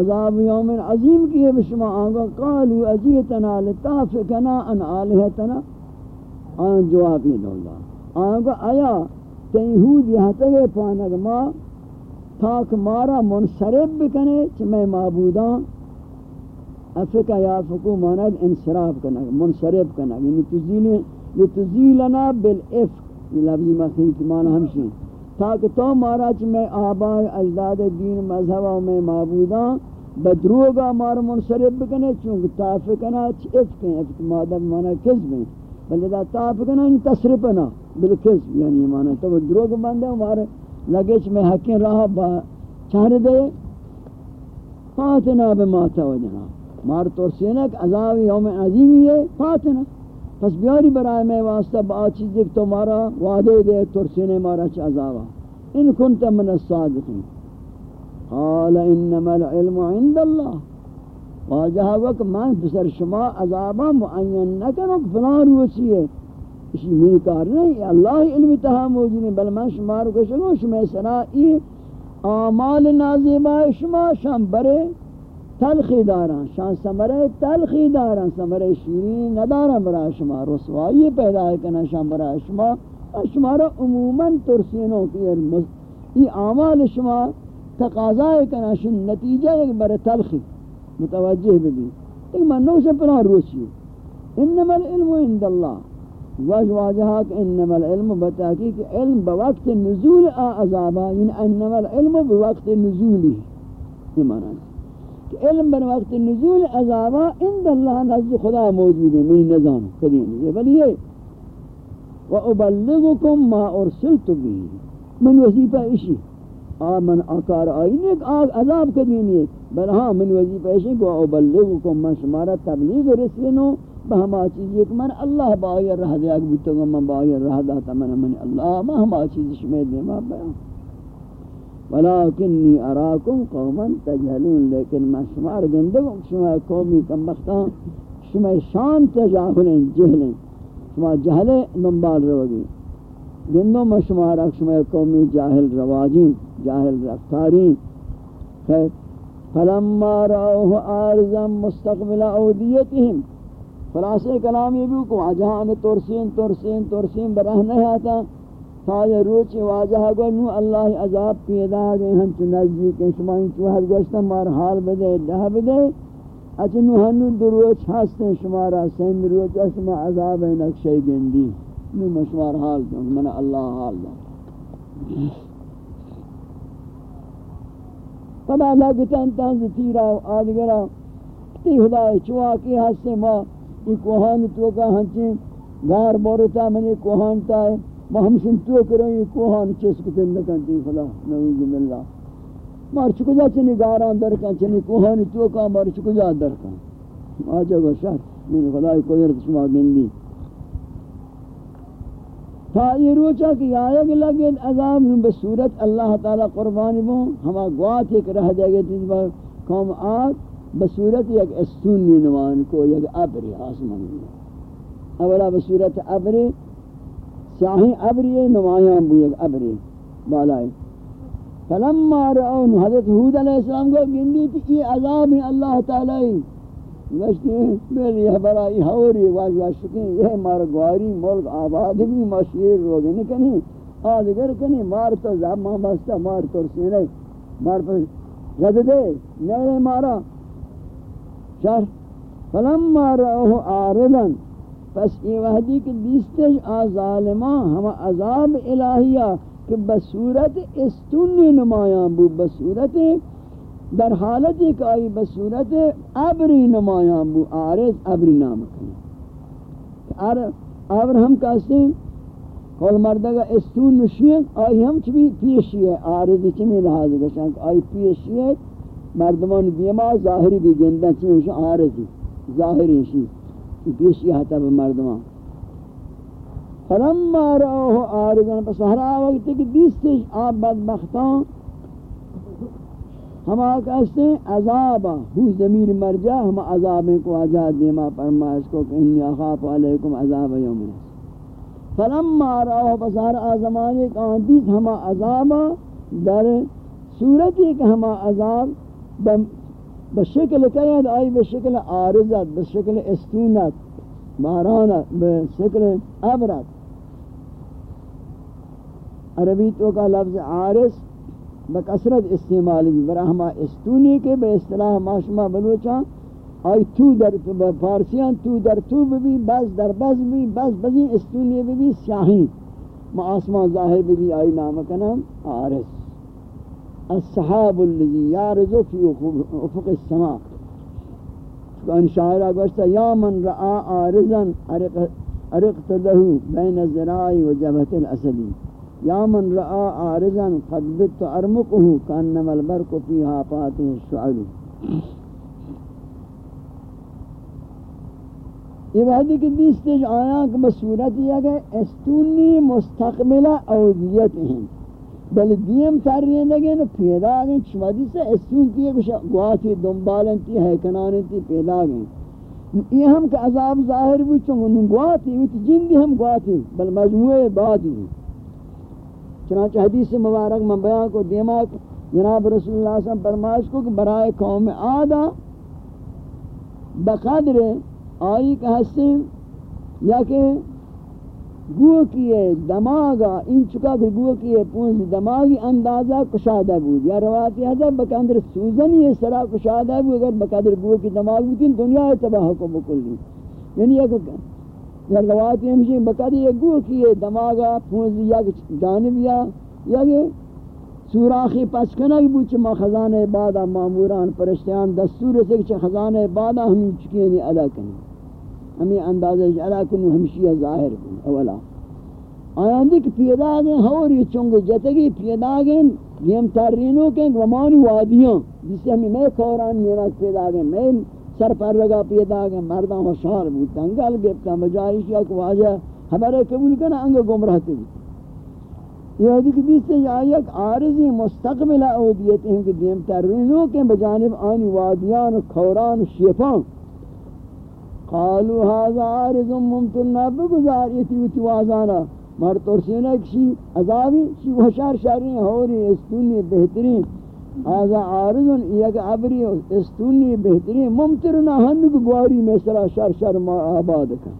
عذاب یوم عظیم کیے بشما آنگا، قالو اجیتنا لتافکنا ان آلہتنا۔ آن جواب یہ دولا آنگا، آیا تیہود یہاں تگے پانک ما تاک مارا منصرف بکنے چھ میں معبودان افکا یا فکو ماند انصراف کنگ منصرف کنگ یعنی تزیل لتزیلنا یعنی بالعفق، یہ لفظی مخیط مانا ہمشین تاک تو مارا چھ میں آبا اجداد دین، مذہب و میں معبودان بدروگا مارا منصرف بکنے، چونکہ تافکنا چھ افکیں افک مادب مانا کذب ہیں بلکہ دا تافکنا ان یعنی تصرفنا بالکل یعنی معنی تو دروگ بندے ہمارے لگے چھ میں حقین راہ با چہر دے فاتنا بماتا وجنا مار ترسینک عذاب یوم عظیمی ہے فاتنا پس بیاری برای میں واسطہ با چیز دیکھ تو مارا وعدے دے ترسینے مارا چھ عذابا۔ ان کنت من الصادقین۔ قال انما العلم عند اللہ۔ واجہ وقت میں بسر شما عذابا معین نکنک فلان روچی ہے اسی میری کار نہیں اللہ علم تہا موجود ہے، بل من شمار کو شما شما سرائی اعمال نازیبہ شما شام برے تلخی داران شان سمرے تلخی داران سمرے شیرین نداران برا شما، رسوائی پیدا کنا شام برا شما شما را عموما ترسینوں کی یہ اعمال شما تقاضا کنا شن نتیجہ ایک برے تلخی۔ متوجہ بھی لیکن من نو سے پناہ روچی إنما العلم عند اللہ وجه واجهات إنما العلم بتحقيق علم بوقت نزول عذابا. یعنی إنما العلم بوقت نزوله. ایمانا کہ علم بر وقت نزول عذابا عند اللہ نزد خدا موجود ہے من نظام قدیم یہ بلی ہے. وَأُبَلِّغُكُمْ مَا أُرْسِلْتُ بِهِ. من وظیفہ اشی آمن آکار آئین ایک عذاب قدیم ہے بل ہاں من وظیفہ اشی کہ وَأُبَلِّغُكُمْ ما شمارا تبلیغ رسلنو بہما چیز ایک من اللہ بایر رہ دیا کہ بیتو من بایر رہ داتا من من اللہ، ما ہما چیز شمید دے، ما بیان ولیکنی اراکم قوما تجہلون، لیکن میں شمار گندگوں شما قومی کم بختان شما شان تجاہلیں، جہلیں، شما جہلیں منبال روگی گندوں میں شمار شما قومی جاہل رواجین، جاہل رفتارین. خیر، فلما رأوه آرزا مستقبل اودیتهم. خلاصے کلام یہ بھی کہ جہاں میں ترسین ترسین ترسین برہ نہیں آتا تا یہ روچ واجہ گو نو اللہ عذاب پیدا گئے ہم چو نزدیک ہیں، شما ان چو گوشتا مار حال بدے، دہ بدے. اچھا نو ہنو دروچ ہستیں، شما را سین دروچ شما عذاب ہے نقشہ گندی. نو مشوار حال دوں من اللہ حال دوں۔ فدا لگتا انتہاں تیرا آدگرہ تی خدای چواکی ہستے ماں یہ کوہان تو کا ہنچیں گار بورتا منی کوہان تا ہے۔ ما ہمشن تو کریں یہ کوہان چس کو تن نکن تی خدا، نعوذ باللہ۔ مار چکو جا چنی گاران در کن چنی کوہان تو کا، مار چکو جا در کن آجا گو شر من خدای قدرت شما گندی۔ تا یہ روچا کہ آیا کہ لگے عذاب میں بصورت اللہ تعالی قربانی بو، ہما گوات ایک رہ دے گے تیز با قوم آت بصورت یک استونی نوان کو، یک ابری آسمان اولا بصورت ابری، سیاہی ابری نمایاں بو یک ابری بالائی فلما رأون حضرت حود علیہ السلام کو گندی تھی یہ عذاب اللہ تعالی گشتی ہیں میری یہ برائی حوری واجہ شکیں یہ مارگواری ملک آباد بھی مشیر روگی نکنی آدگر کنی؟ مار تو زمان بستا مار تو رسینے مار پر رد دے نیرے مارا۔ شر فلما رأوه عارضا پس یہ وحدی کہ دیستش آ ہم عذاب الہیہ، کہ بصورت استنی نمایاں بو بصورت در حالتی که آئی صورت ابری نمایان بو عارض ابری نام کنه ار هم کسی قول مردگا استون نشین آئی هم چی پیشی ہے عارضی چمی لحاظ گشن؟ آئی پیشی مردمان دیما ظاهری بگندن چی میشه؟ عارضی ظاهری شی. پیشی حتی به مردمان. فلما رآه عارضا پس هر وقتی که دیستش آب بدبختان ہما کہتے ہیں عذابا ہو زمیر مرجع ہم عذابیں کو عذاب دیما فرمائش کو کہ انی اخاف علیکم عذاب یوم نس فلما رأوه پس ہرا زمانے کا دیس ہما عذابا در صورت صورتی کہ ہما عذاب بشکل قید آئی بشکل عارضت بشکل استونت بارانت بشکل عبرت عربی تو کا لفظ عارض بکثرت استعمال بھی برا ہما استونی کے بے اصطلاح ماشما بلوچا، آئی تو در فارسیان تو در تو بھی بس در بس بھی، بس بزی استونی بھی سیاہی۔ ما آسمان ظاہر بھی آئی نام کا نام عارض الصحاب الذي يعرض في افق السماء ان شاعرہ گوشتا یا من رعا عارضا ارقت له بین الزراعی و جبهت الاسدی۔ یا من رعا عارضا قد بت ارمقه کانما البرق فی حافاته الشعل یہ وحدی کی دیستج آیا کہ بصورت یہ کہ استونی مستقبل اودیت ہیں۔ بل دیم ترین لگے نا پیدا گئیں چمدی سے استون کیے کچھ گواتی دنبالن تی دنبالنتی، حیکنانتی پیدا گئیں یہ ہم کہ عذاب ظاہر بھی چونگو نگواتی چونگا گواتی جن ہم گواتی بل مجموعے بعد ہی چنانچہ حدیث مبارک میں بیان کو دیما جناب رسول اللہ صلی اللہ علیہ وسلم فرمائش کو کہ برائے قوم آدھا بقدر آئی کا حسن یا کہ گو کیے دماغا ان چکا کہ گو کیے پونز دماغی اندازہ کشادہ بود۔ یا روایتی حضر بقدر سوزنی ہے، سرا کشادہ بود، اگر بقدر گو کی دماغ بود دنیا تباہ کو بکلی یعنی ایک یا روایتی ہمشی بکری یہ گو کیے دماغا پونزی یا جانب یا یا کہ سوراخی پسکنک بو چھ ما خزانہ بادا ماموران پرشتیان دستور سے چھ خزانہ بادا ہمیں چکی نہیں ادا کریں ہمیں اندازہ ادا کنو ہمشی ظاہر کن، اولا۔ آیان دیکھ پیدا گئیں ہوری چونگ جتگی پیدا گئیں دیم ترینوں کے گمانی وادیاں، جس سے ہمیں میں کوران نیمت پیدا گئیں میں سر پر لگا پیدا کہ مردان ہوشار بودتا گل گفتا مجائش یا کو آجا۔ ہمارے قبول کرنا انگا گمراہتے بھی یہ حدیث بیستے یا یک عارضی مستقبل اودیت ہیں کہ دیم ترینوں کے بجانب آنی وادیان و کھوران و شیفان۔ قالوا هذا عارض ممتنا بگزاریتی و توازانا مر ترسینا کشی عذابی شی وشار شاری ہوری استونی بہترین۔ آزا عارض یک عبری استونی بہترین ممترنا ہنگ گواری میں سرا شر شر ما آباد کا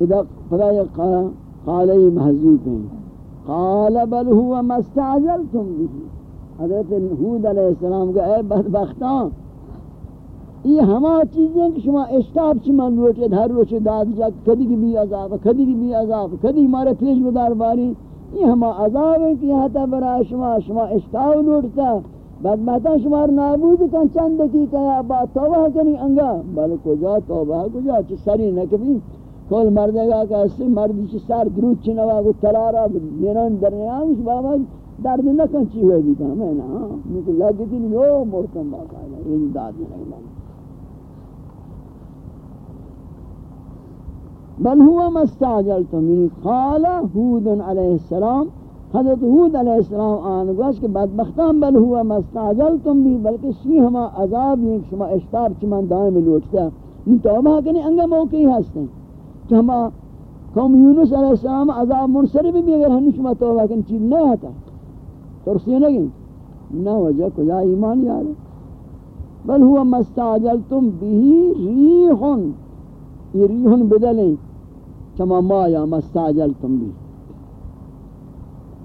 اذا خدا یک قالی محضوب ہیں. قال بل هو ما استعجلتم به. حضرت حود علیہ السلام کا اے بدبختان یہ ہما چیزیں کہ شما اشتاب چی من روچے ہر روچے، داد جا، کدی کی بھی عذاب، کدی کی بھی عذاب، کدی مارے پیش بدار باری یہ ہما عذاب ہے کہ حتا برا شما شما اشتاو لوٹتا بعد مہتا شمار نابود کن چند دقیقہ یا با توبہ کنی انگا بل کجا توبہ، کجا چی سری نکبی کل مردے گا کہ اسی مردی چی سر دروت چی نوا کو تلارا دینان درنیان بابا درد نکن چی ہوئے دی کہا میں نا ہاں، نکو لگتی نہیں یو مرتن باقا ہے یہ داد نہیں بل هو ما استعجلتم. یعنی قال هود علیہ السلام، حضرت ہود علیہ السلام آن گوش کہ بدبختان، بل ہوا ما استعجلتم بھی بلکہ شمی ہما عذاب یعنی یہ شما اشتاب چمان دائم لوٹتا. ان توبہ کرنے انگا موقعی ہستیں تو ہما قوم یونس علیہ السلام عذاب منصرف بھی اگر ہم شما توبہ کرنے چیز نہیں آتا ترسی نگیں نہ وجہ کجا ایمان یار بل ہوا ما استعجلتم بھی ریحن یہ ریحن بدلیں كما ما يا ما استعجلتم به.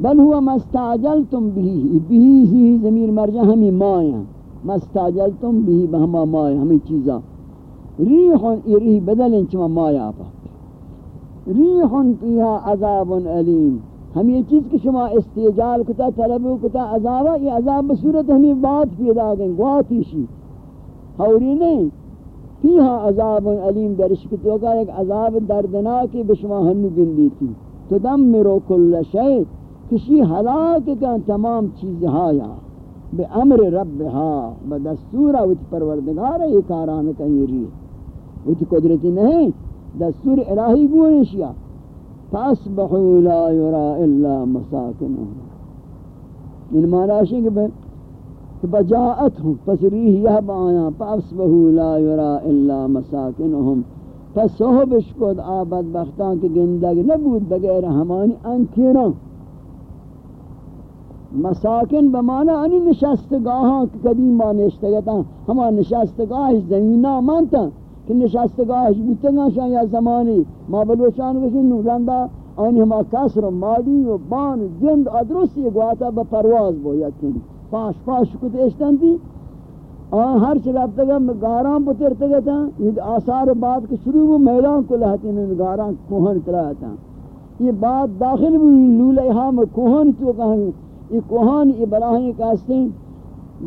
بل هو ما استعجلتم به. به هي ضمير مرجع هم ما يا مستاجلتم بھی بہما مایا ہمیں چیزا. ریحن ای ریح بدلیں چما مایا پا ریحن پیہا عذاب علیم. ہم یہ چیز کہ شما استیجال کتا، طلب کتا عذابہ یہ عذاب بصورت ہمیں بات پیدا گئیں گواتی شی. ہوری نہیں پیہا عذاب علیم درش کتو کا ایک عذاب دردناکی بشما ہنو گندی تھی۔ تو دم مرو کل شئی کشی حلاک کا تمام چیز ہایا بے امر رب ہا بدستورا وچ پروردگار یہ کاران کہیں ری وچ قدرتی نہیں، دستور الہی گوئے شیا فاسبحوا لا يرى الا مساکنهم ان معنی ہے کہ بجاءتهم پس ریح یہ بایا فاسبحوا لا يرى الا مساکنهم. پس صحبش کد آباد بختان کے گندگ نبود بغیر ہمانی انکیران مساکن بمانا انی نشستگاہاں قدیم ما نشتگتا ہما نشستگاہ زمینہ مانتا کہ نشستگاہ بودتگاں شاہ یا زمانی ما بلوچان وشن رندہ آنی ہما کسر و مادی و بان جند ادرسی گواتا با پرواز بو یکنی پاش پاش کت اشتن دی۔ آن ہر چی رفتگا گاران بترتگتا یہ آثار بعد کے شروع وہ میلان کو لہتی میں گاران کوہن تلاتا یہ بات داخل بھی لولے ہاں کوہن تو کہیں یہ کوہان یہ براہی کاستے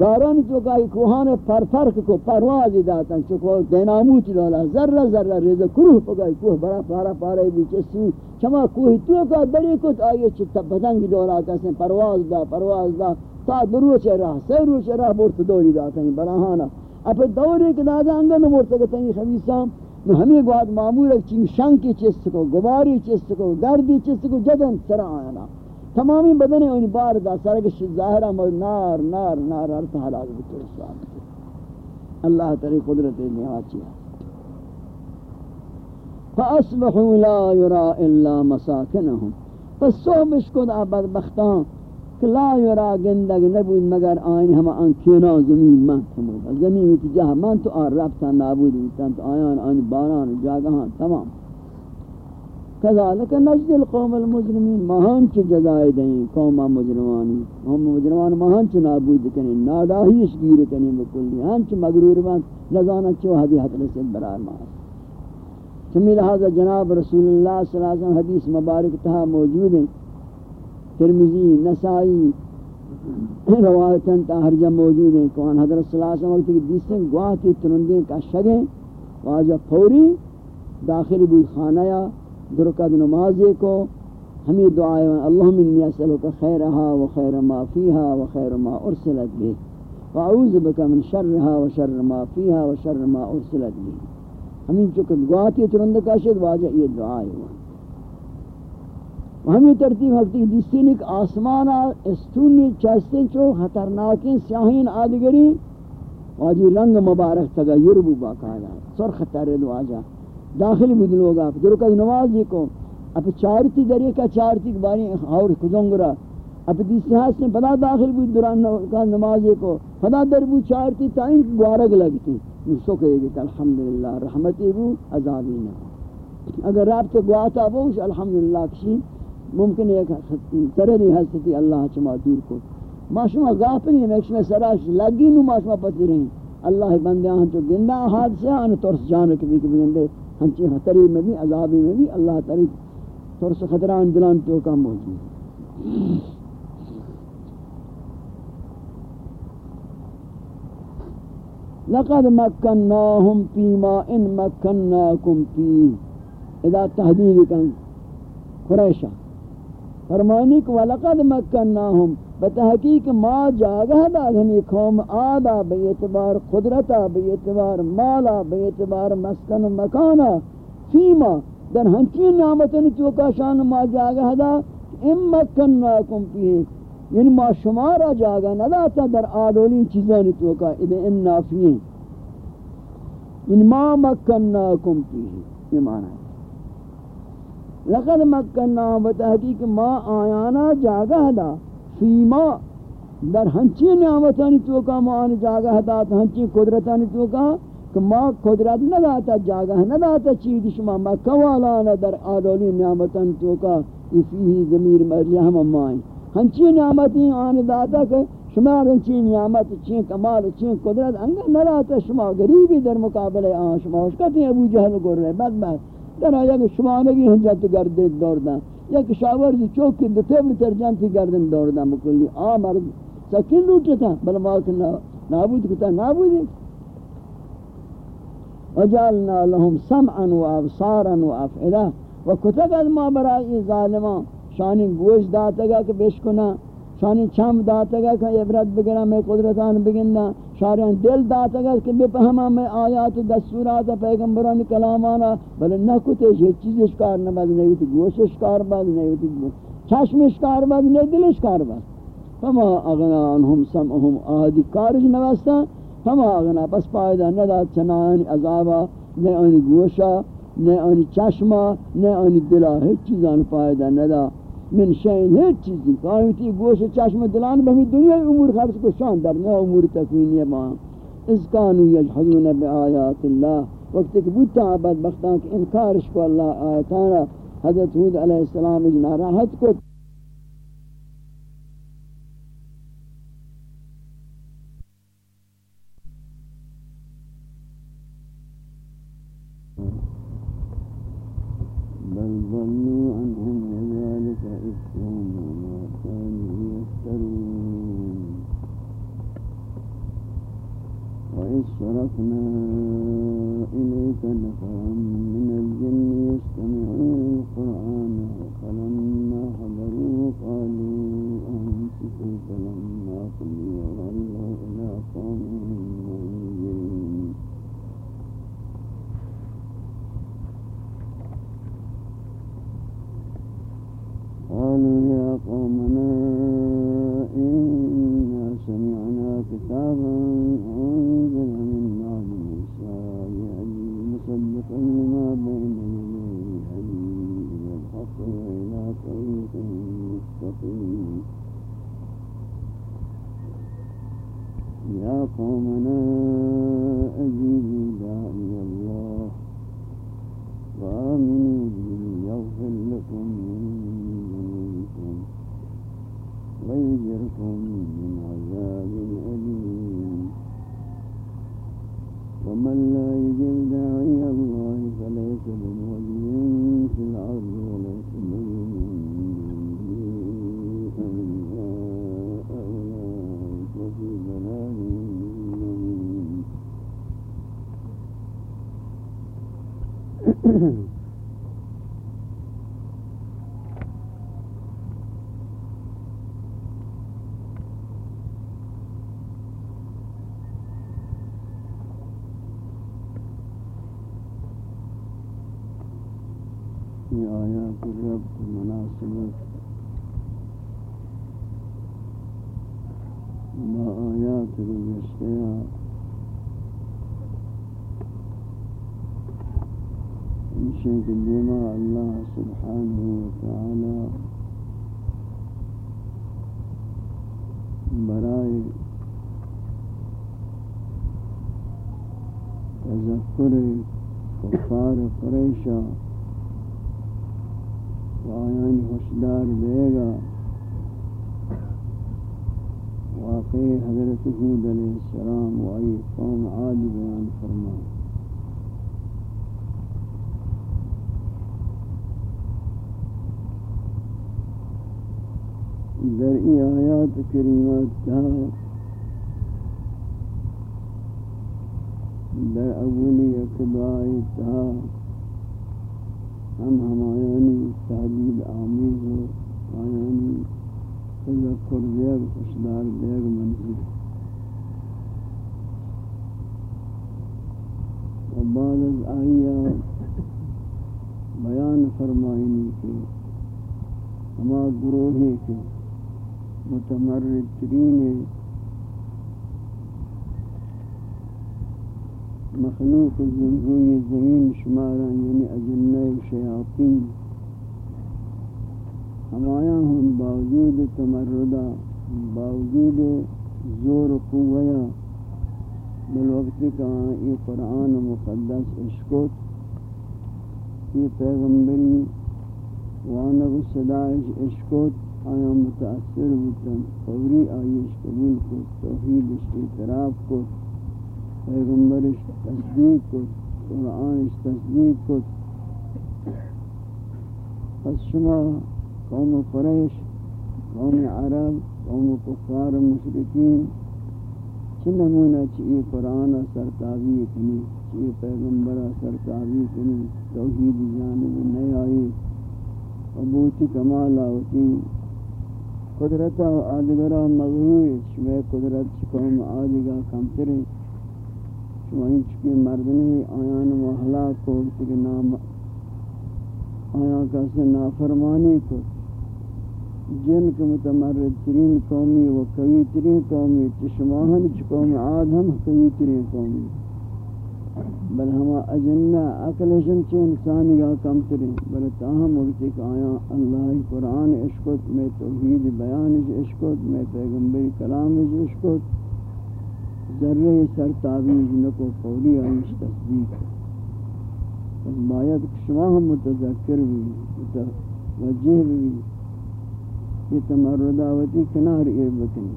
گارانی تو کہا یہ کوہان پر فرق کو پرواز داتا۔ چکو دیناموت لالا۔ ذرہ ذرہ ریزہ کروح پگائی کوہ برا پارا پارا بیچے سو چما کوہی تو کہا دری کت آئیے چھتا پتنگی دورا کاستے پرواز دا پرواز دا۔ تا درو چھ رہا سی رو چھ رہا دوری داتا ہیں براہانا اپا دوری کے دادا انگا نمورتا کہتا ہیں خبیصا نو ہمیں گواد معمول ہے چنگ شنکی چست کو گباری چست کو، گردی چست کو، جدن سر آیا تمامی بدن ان بار دا سرگش ظاہرہ مر نار نار نار ہر حالات بکر سوال اللہ تعالی قدرت نعمت چیا فاصبحوا لا يرى الا مساكنهم پس صبح کو دا بدبختان کہ لا يرى گندگ نبود مگر آئین ہم ان کینا زمین من تمام زمین کی جہاں من تو آن ربطا نابود ہوتا تو آیان آن باران جاگہاں تمام. كذلك نجد القوم المجرمين ما هنچ جزائے دیں قوم مجرمانی. ہم مجرمان، ما ہنچ نابود کریں ناداہی اشگیر کریں بکلی ہنچ مغرور بان نزانا چو حدی حق رسل برار ما. چمی لہذا جناب رسول اللہ صلی اللہ علیہ وسلم حدیث مبارک تہا موجود ہیں ترمزی نسائی، روایتاً تا ہر جا موجود ہیں۔ کون حضرت صلی اللہ علیہ وسلم وقت کی دیسیں گواہ کی ترندیں کا شگیں واجہ فوری داخل بھی خانہ درکت نمازی کو ہمیں دعائے اللہم انی اسألوک خیرها و خیر ما فیها و خیر ما ارسلت بھی و اعوذ بک من شرها و شر ما فیها و شر ما ارسلت بھی ہمیں چکت گواتی ترند کاشد واجہ یہ دعائے ہوا ہمیں ترتیب حقتی دیستین ایک آسمانا استونی چاستین چو خطرناکین سیاہین آدگری واجی رنگ مبارک تگا یربو باقاعدہ سرخ ترد واجہ داخل بود لوگا در کا نماز جی کو اب چارتی درے کا چارتی کے بارے اور کزنگرا اب دیسی ہاتھ سے بڑا داخل بود دوران کا نماز جی کو خدا در بو چارتی تائن گوارگ لگتی سو کہے گی کہ الحمدللہ رحمتی بو عذابی نہ اگر رب سے گواتا وہ الحمدللہ کسی ممکن ہے کہ ترری ہستی اللہ چما دور کو ما شما غافل ہیں میں شما سراش لگی نو، ما شما پتہ رہیں۔ اللہ بندے ہن تو گندا حادثہ ہاں، ان ترس جان کے بھی گندے ہنچی خطری میں بھی عذابی میں بھی اللہ تعالی ترس خطران دلان تو کا موجود ہے لقد مکناہم فیما ان مکناکم فی۔ اذا تحدید کن قریشہ فرمانی کہ وَلَقَدْ مَكَّنَّاهُمْ بتحقیق ما جاگہ داد ہمیں قوم، آدھا بے اعتبار قدرتا، بے اعتبار مالا، بے اعتبار مسکن و مکانا، فیما، در ہنچین نعمتن چوکا شان ما جاگہ دا، ام مکنناکم فیه یعنی ما شمارا جاگہ نداتا در آدولین چیزانی چوکا ادھے ان نافییں یعنی ان ما مکنناکم فیه یہ معنی ہے لقد مکننا بتحقیق ما آیانا جاگہ دا فیما در ہنچی نعمتانی توکا، ما آن جاگہ داتا ہنچی قدرتانی توکا، کہ ما قدرت نہ داتا جاگہ نہ داتا چیز شما مکہ والانا در آدولی نعمتانی توکا فیہی ضمیر مرجع ہم مائیں ہنچی نعمتی آن داتا کہ شما چین نعمت، چین کمال، چین قدرت انگا نلاتا شما غریبی در مقابل آن، شما اشکتی ابو جہل گر رہے بد بد در آیا کہ شما نگی ہنجت گردن دور دن شاورزی چوکی دو تیبل تر جانتی گردن دوردن بکلی آن مرد سکن لوٹتا بل ماک نابود کتا نابودی وجعلنا لهم سمعا و ابصارا و افعلا و کتک از ما برائی ظالمان شانی گوش داتا گا کہ بشکنا شانی چم داتا گا کہ عبرت بگرا میں قدرتان بگننا شارین دل داتا گا کہ بپہما میں آیات و دستورات پیغمبران کلامانا، بلے نہ کتے یہ چیز اشکار نہ بد نہیں ہوتی گوش اشکار بد نہیں ہوتی چشم اشکار بد نہیں دل اشکار بد فما اغنا انہم سمعہم، آہدی کارج نوستا، فما اغنا پس پائدہ ندا چنان عذابا نہ آنی گوشا نہ آنی چشمہ نہ آنی دلہ ہیچ چیزان پائدہ ندا. من شین ہیچ چیزی. کامیتی گوش چشم دلان بہمی دنیا امور خرچ کو شان در نہ امور تکوینی ما. اس کانو یجحدون بی آیات اللہ وقت کہ بودتا عباد بختان کہ انکارش کو اللہ آیتانا حضرت حود علیہ السلام اجنا راحت کو بل ظنوا مناسبت با آیات گزشتیا انشاء دیما اللہ سبحانہ وتعالی برائے تذکر کفار قریشہ آیان ہوشدار دے گا واقعی حضرت حود علیہ السلام و ای قوم عاد بیان فرما در ای آیات کریمات کا در اولی اقبائی تا ہم ہمایانی تحلیل آمیز و آیانی تذکر دیگ خوشدار دیگ منزل و بعد از آئیہ بیان فرمائنی کے ہما گروہی کے متمرد ترین مخلوق روی زمین شمارا یعنی اجنہ شیاطین۔ ہمایا ہم باوجود تمردہ باوجود زور قویا بالوقت کا یہ قرآن مقدس عشقت یہ پیغمبری وانب صدایش عشقت آیا متاثر بتن فوری آئیش قبول کو توحیدش اعتراف کو پیغمبرش تصدیق کو قرآنش تصدیق کو پس شما قوم قریش، قوم عرب، قوم کفار مشرکین چھ نمونہ چی قرآن سرتابی کنی، چی پیغمبر سرتابی کنی، توحید جانب نہیں آئی۔ ابوتی کمال آوتی۔ قدرت آدگرہ مغروی شمی قدرت قوم آدگا کم ترے شمی چکی مردنی آیان محلاق کو تک نام آیا کسی نافرمانی کو جن کے متمرد ترین قومی و قوی ترین قومی چشماہن چکوم عاد ہم قوی ترین قومی۔ بل ہما اجنہ اقلشن چھ انسانی گا کم ترین۔ بل تاہم وقتی کہ آیا اللہ قرآن عشقت میں توحید بیان جی عشقت میں پیغمبری کلام جی عشقت ذرہ سر تعویز نکو قولی آئیش تصدیق۔ باید شما ہم متذکر بھی، متوجہ بھی۔ یہ تمرداوتی کنار ایر بکنی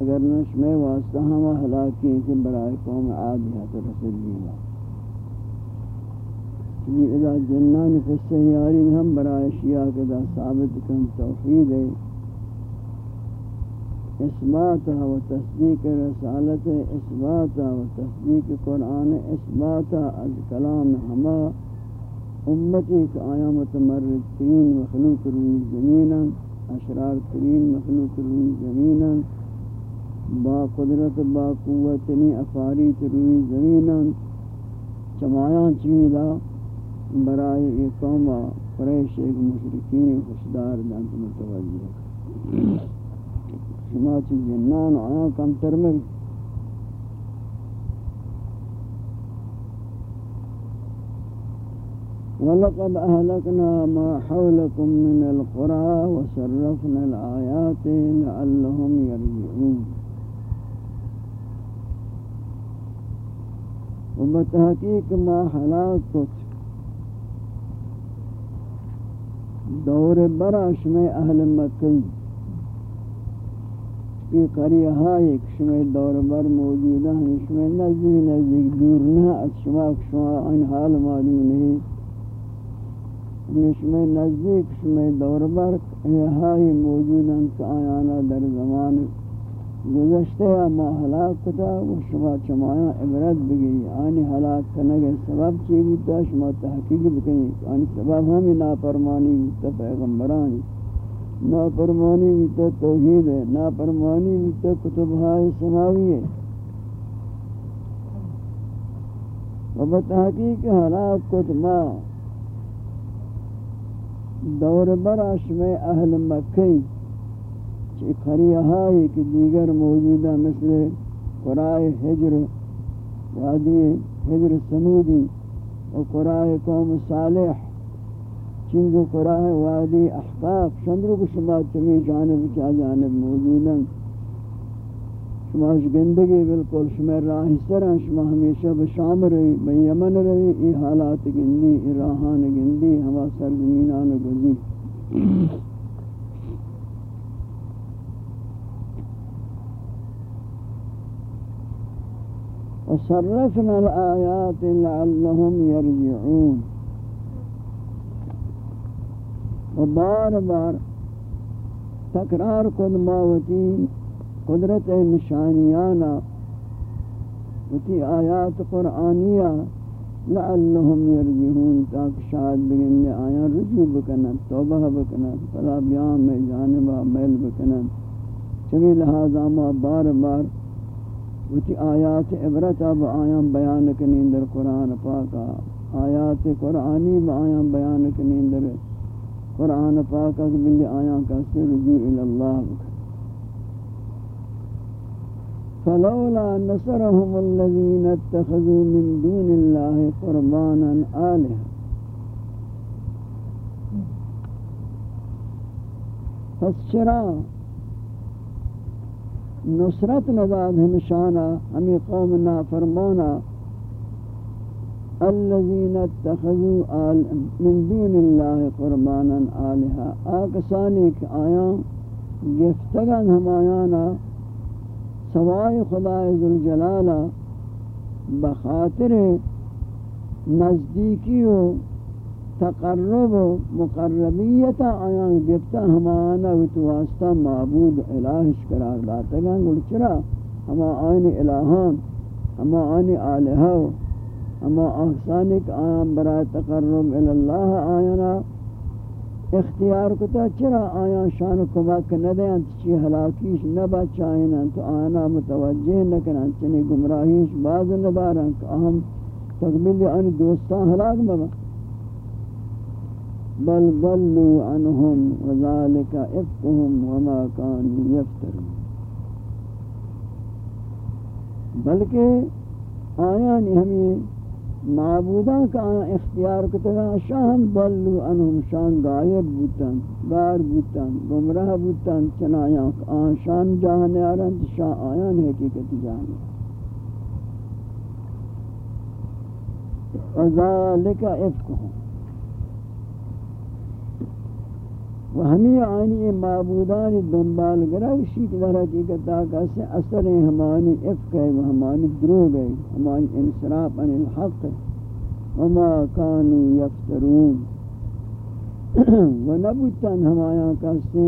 اگر نش میں واسطہ ہم حلاکی ہیں کہ برائے قوم عادیات رسول اللہ یہ اذا جنان فی السیاری ہم برائے شیعہ کدا ثابت کن توحید ہے۔ اثبات و تصدیق رسالت، اثبات و تصدیق قرآن، اثبات از کلام ہما۔ امتی کہ آیا متمرد ترین مخلوق روی زمینا اشرار ترین مخلوق روی زمینا با قدرت، با قوت نی افاریت روی زمینا چمایان چمیدہ برائے اقام قریش ایک مشرکین خوشدار دانت متوجہ. شما چی جنان آیا کم ترمک ولقد أهلكنا ما حولكم من القرى وصرفنا الآيات لعلهم يرجعون. وبتحقيق ما حلاكت دور براش میں اہل مکہ یہ قریہ ہائی شما دور بر موجودہ ہیں شما نزدیک نزدیک دور نہ از شما شما ان حال معلوم نہیں شما نزدیک شما دور بر ہائی موجودہ کہ آیانا در زمان گزشتے یا ما کتا و شما چمایا عبرت بگی آنی حلاک کنگے سبب چی بودتا؟ شما تحقیق بکنی. آنی سبب ہمیں ناپرمانی بودتا، پیغمبرانی. نافرمانی بھی توحید. ہے نافرمانی بھی تو کتب ہائے سماوی ہے و بتحقیق حلاق کت دور براش میں اہل مکی چی خریہائی کی دیگر موجودہ مثل قرائے حجر، وادی حجر سمودی و قرائے قوم صالح چنگ قرآن وادی احقاق شندر کو شما چمی جانب چا جانب موجودہ شما گندگی بالکل شما راہ سران شما ہمیشہ بشام رہی بے یمن رہی ای حالات گندی راہان گندی ہما سرزمینان گندی. وصرفنا الآيات لعلهم يرجعون. و بار بار تکرار کن ماوتی قدرت نشانیانا وتی آیات قرآنیہ لعلهم يرجعون تاک شاید بگن آیا، رجوع بکنن، توبہ بکنن، فلا بیان میں جانبہ میل بکنن۔ چمی لہذا ما بار بار وتی آیات عبرت اب آیان بیان کنین در قرآن پاکا آیات قرآنی با آیان بیان کنین در قرآن پاک اگر بلی آیاں کا رجوع الاللہ فلولا نصرهم الذين اتخذوا من دون الله قربانا آلهة. پس چرا نصرت نباد ہمشانا، ہمیں قوم نافرمانا، الذين اتخذوا آل من دون الله قربانا آلهة. آکسانی کہ آیاں گفتگن ہم آیانا سوائے خدا ذوالجلالہ بخاطر نزدیکی و تقرب و مقربیت آیاں گفتا ہمانا و تو معبود الہش قرار داتا گا گل چرا؟ ہما آئین الہان ہما آئین آلہہ اما احسانک آیان برای تقرب الاللہ آیانا اختیار کتا، چرا آیان شان کمک ندیں چی حلاکیش نبا چاہینا تو آیانا متوجہ نکنن، چنی گمراہیش باز ندارن کہ اہم تقبیل آنی دوستان حلاک بابا بل ضلوا عنهم وذلك افقهم وما كانوا يفترون. بلکہ آیان ہمیں معبودان کا اختیار کتگا شاہم بلو انہم شان غائب بوتن گار بوتن گمراہ بوتن چنایاں آن شان جاہنے آرن شاہ آیان حقیقت جاہنے وذالک افکہم و ہمیں آنی معبودان دنبال گروشی کی در حقیقت آقا سے اثر ہمانی افق ہے و ہمانی دروگ ہے، ہمانی انصراف عن الحق وما کانوا یفترون۔ [CLEARS THROAT] و نبوتن ہم آیاں کہتے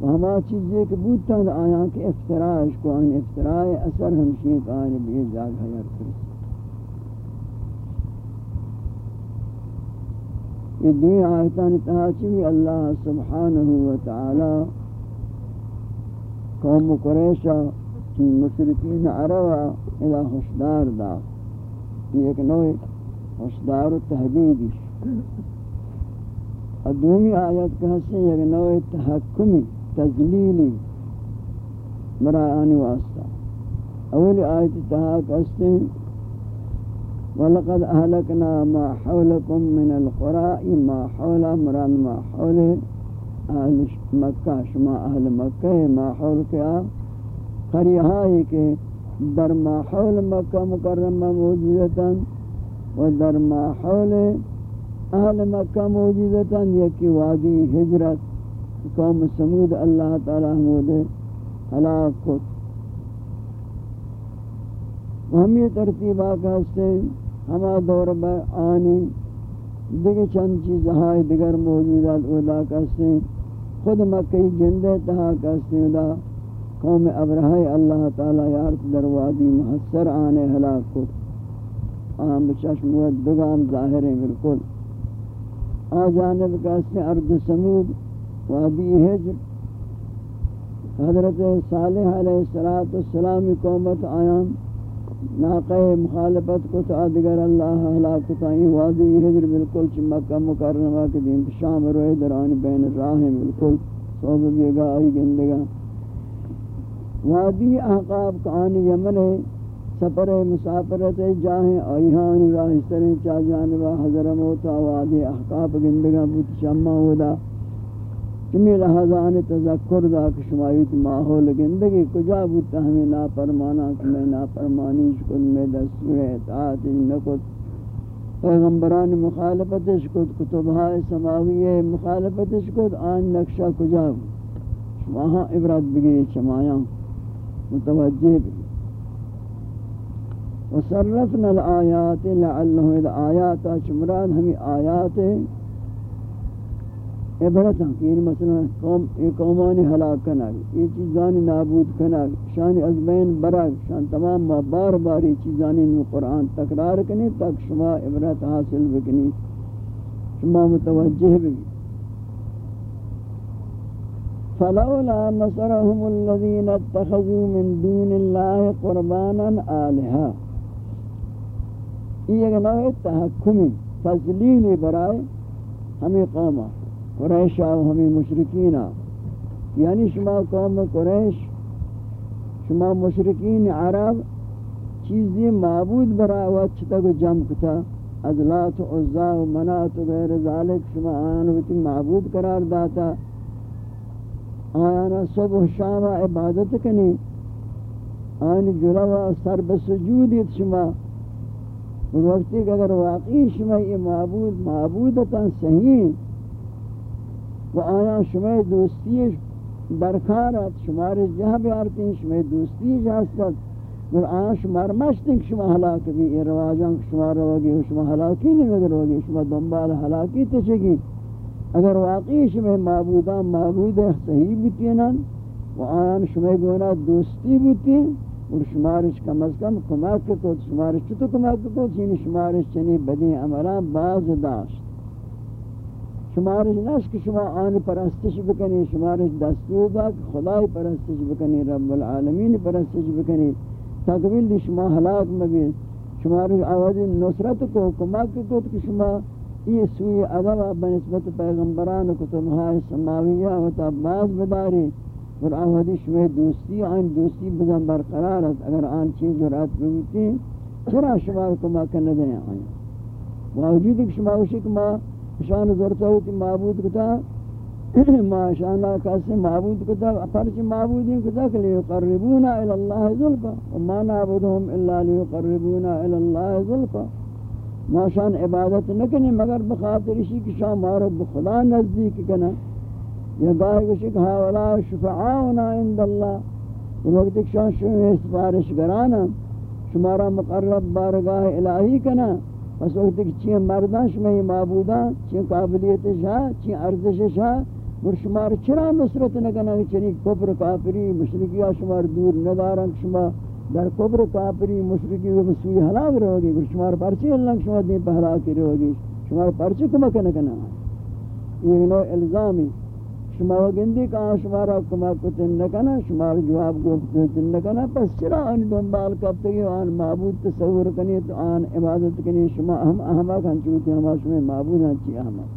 و ہما چیزیں کہ بوتن آیاں کے افتراش کو، آن افتراء اثر ہمشی کا آنی بھی جاگ کرتے یہ دوئی آیتان تحاچوی اللہ سبحانہ وتعالی قوم قریشہ مشرکین عربہ الہ حسدار دا. یہ ایک نوع حسدار و تحبیدی دومی آیت کا حسن ایک نوع تحکمی تذلیلی برای آنی واسطہ. اولی آیت تحاک حسن ولقد أهلكنا ما حولكم من القرى، ما حول مران ما حول أهل مكة، شما أهل مكة، ما حول كيا؟ قرية هاي كي در ما حول مكة مكرمة موجودة ودر ما حول أهل مكة موجودة يكي وادي هجرت، قوم سمود الله تعالى مود هلاكت وهم یہ ترتیبہ کہتے ہیں ہما دور بر آنی دیگر چند چیز ہائی دیگر موجودات ادا کرتے خود مکی جندے تہا کرتے ادا قوم ابرہی اللہ تعالی یارت دروادی محصر آنے حلاک کو آم بچشموت دگام ظاہر ہیں بالکل. آ جانب کرتے ارد سمود، وادی حجر. حضرت صالح علیہ السلام قومت آیام ناقہ مخالفت کو تا دیگر اللہ ہلاک تا یہ وادی حجر بالکل چ مکہ مکرمہ کے دین شام روئے دران بین راہ بالکل صوب بیگا آئی گندگا وادی احقاب کان یمن ہے سفر مسافرت جاہیں ایہان راہ سریں چا جانبا حضرموت وادی احقاب گندگا بوت شمع ہودا چمی لہذا آنے تذکر دا کہ شمایت ماحول گندگی کجا بودتا ہمیں ناپرمانا کہ میں ناپرمانی شکل میں دستور اطاعت نکت پیغمبران مخالفت شکت کتبہائے سماوی مخالفت شکت آن نقشہ کجا بود؟ شماہاں عبرت بگئی چمایاں متوجہ بھی وصرفنا الآیات لعلہم الآیات چمران ہمیں آیات عبرت ہیں کہ یعنی مثلا قوم یہ قومانی ہلاک کنا یہ یعنی چیزانی نابود کنا شان از بین برا شان تمام بار بار یہ چیزانی نو قرآن تکرار کنی تک شما عبرت حاصل بکنی، شما متوجہ بھی فلولا نصرهم الذين اتخذوا من دون الله قربانا آلهة یہ ایک نوع تحکمی تذلیلی برائے، ہمیں قومہ قریش آو ہمیں مشرکین یعنی شما قوم قریش، شما مشرکین عرب چیزی معبود برای وقت تک جمع کتا؟ از لات و عزا و منات و غیر ذالک شما آیان وقتی معبود قرار داتا آیانا صبح شام عبادت کنی آیان جلو سر بسجودیت شما، وقتی اگر واقعی شما یہ معبود معبودتا صحیح و آیا شما دوستی درکارت شمار جہ بیارتی ہیں شما دوستی جہستت اور آیا شمار مشتن شما حلاک بھی یہ رواجان شما روگی شما حلاکی نہیں مگر روگی شما دنبال حلاکی تشگی. اگر واقعی شما معبودان معبود صحیح بیتینن و آیان شما گونا دوستی بیتین اور شمارش کم از کم کمک کو شمارش چطور کمک کو چینی شمارش چنی بدی عملان باز داشت. شمارش نش کہ شما آن پرستش بکنی، شمارش دستور دا کہ خدای پرستش بکنی، رب العالمین پرستش بکنی. تقبیل دی شما حلاک مبین. شمارش آواز نصرت کو، کمک کو کہ شما یہ سوی عدب بنسبت پیغمبران کتب های سماویہ و تا بداری. اور آوازی شما دوستی، آن دوستی بزن برقرار است. اگر آن چیز جرات بگوتی چرا شما کمک ندیں آیا؟ باوجود کہ شما اوشی کہ ما شان زرتا ہو کہ معبود کتا، [CLEARS THROAT] ما شانا کسی معبود کتا پرچ معبودین کتا کہ لیقربونا الاللہ ظلفا وما نعبدهم الا لیقربونا الاللہ ظلفا ما شان عبادت نکنی مگر بخاطر اسی کہ شان مارو بخدا نزدیک کنا۔ یا گاہی کشی کہ ہاولا شفعاؤنا عند اللہ۔ وقت ایک شان شما سفارش گرانا شمارا مقرب بارگاہ الہی کنا۔ پس وقت کہ چین مردان شمعی معبودان، چین قابلیت شاہ چین ارزش شاہ بر شمار چرا نصرت نکنا چنی کفر کافری مشرکی شمار دور ندارن، شما در کفر کافری مشرکی و مسوی حلاق رہوگی بر شمار پرچی اللہ شما دین پہ حلاقی رہوگی شمار پرچی کمک نکنا یہ نوع الزامی شما گندی کا شمارا کما کتن نکنا شمار جواب کو نکنا پس چرا ان دنبال کب تک آن معبود تصور کنی تو آن عبادت کنی شما ہم احمق ہن چوتی ہم شما معبود ہن چی احمق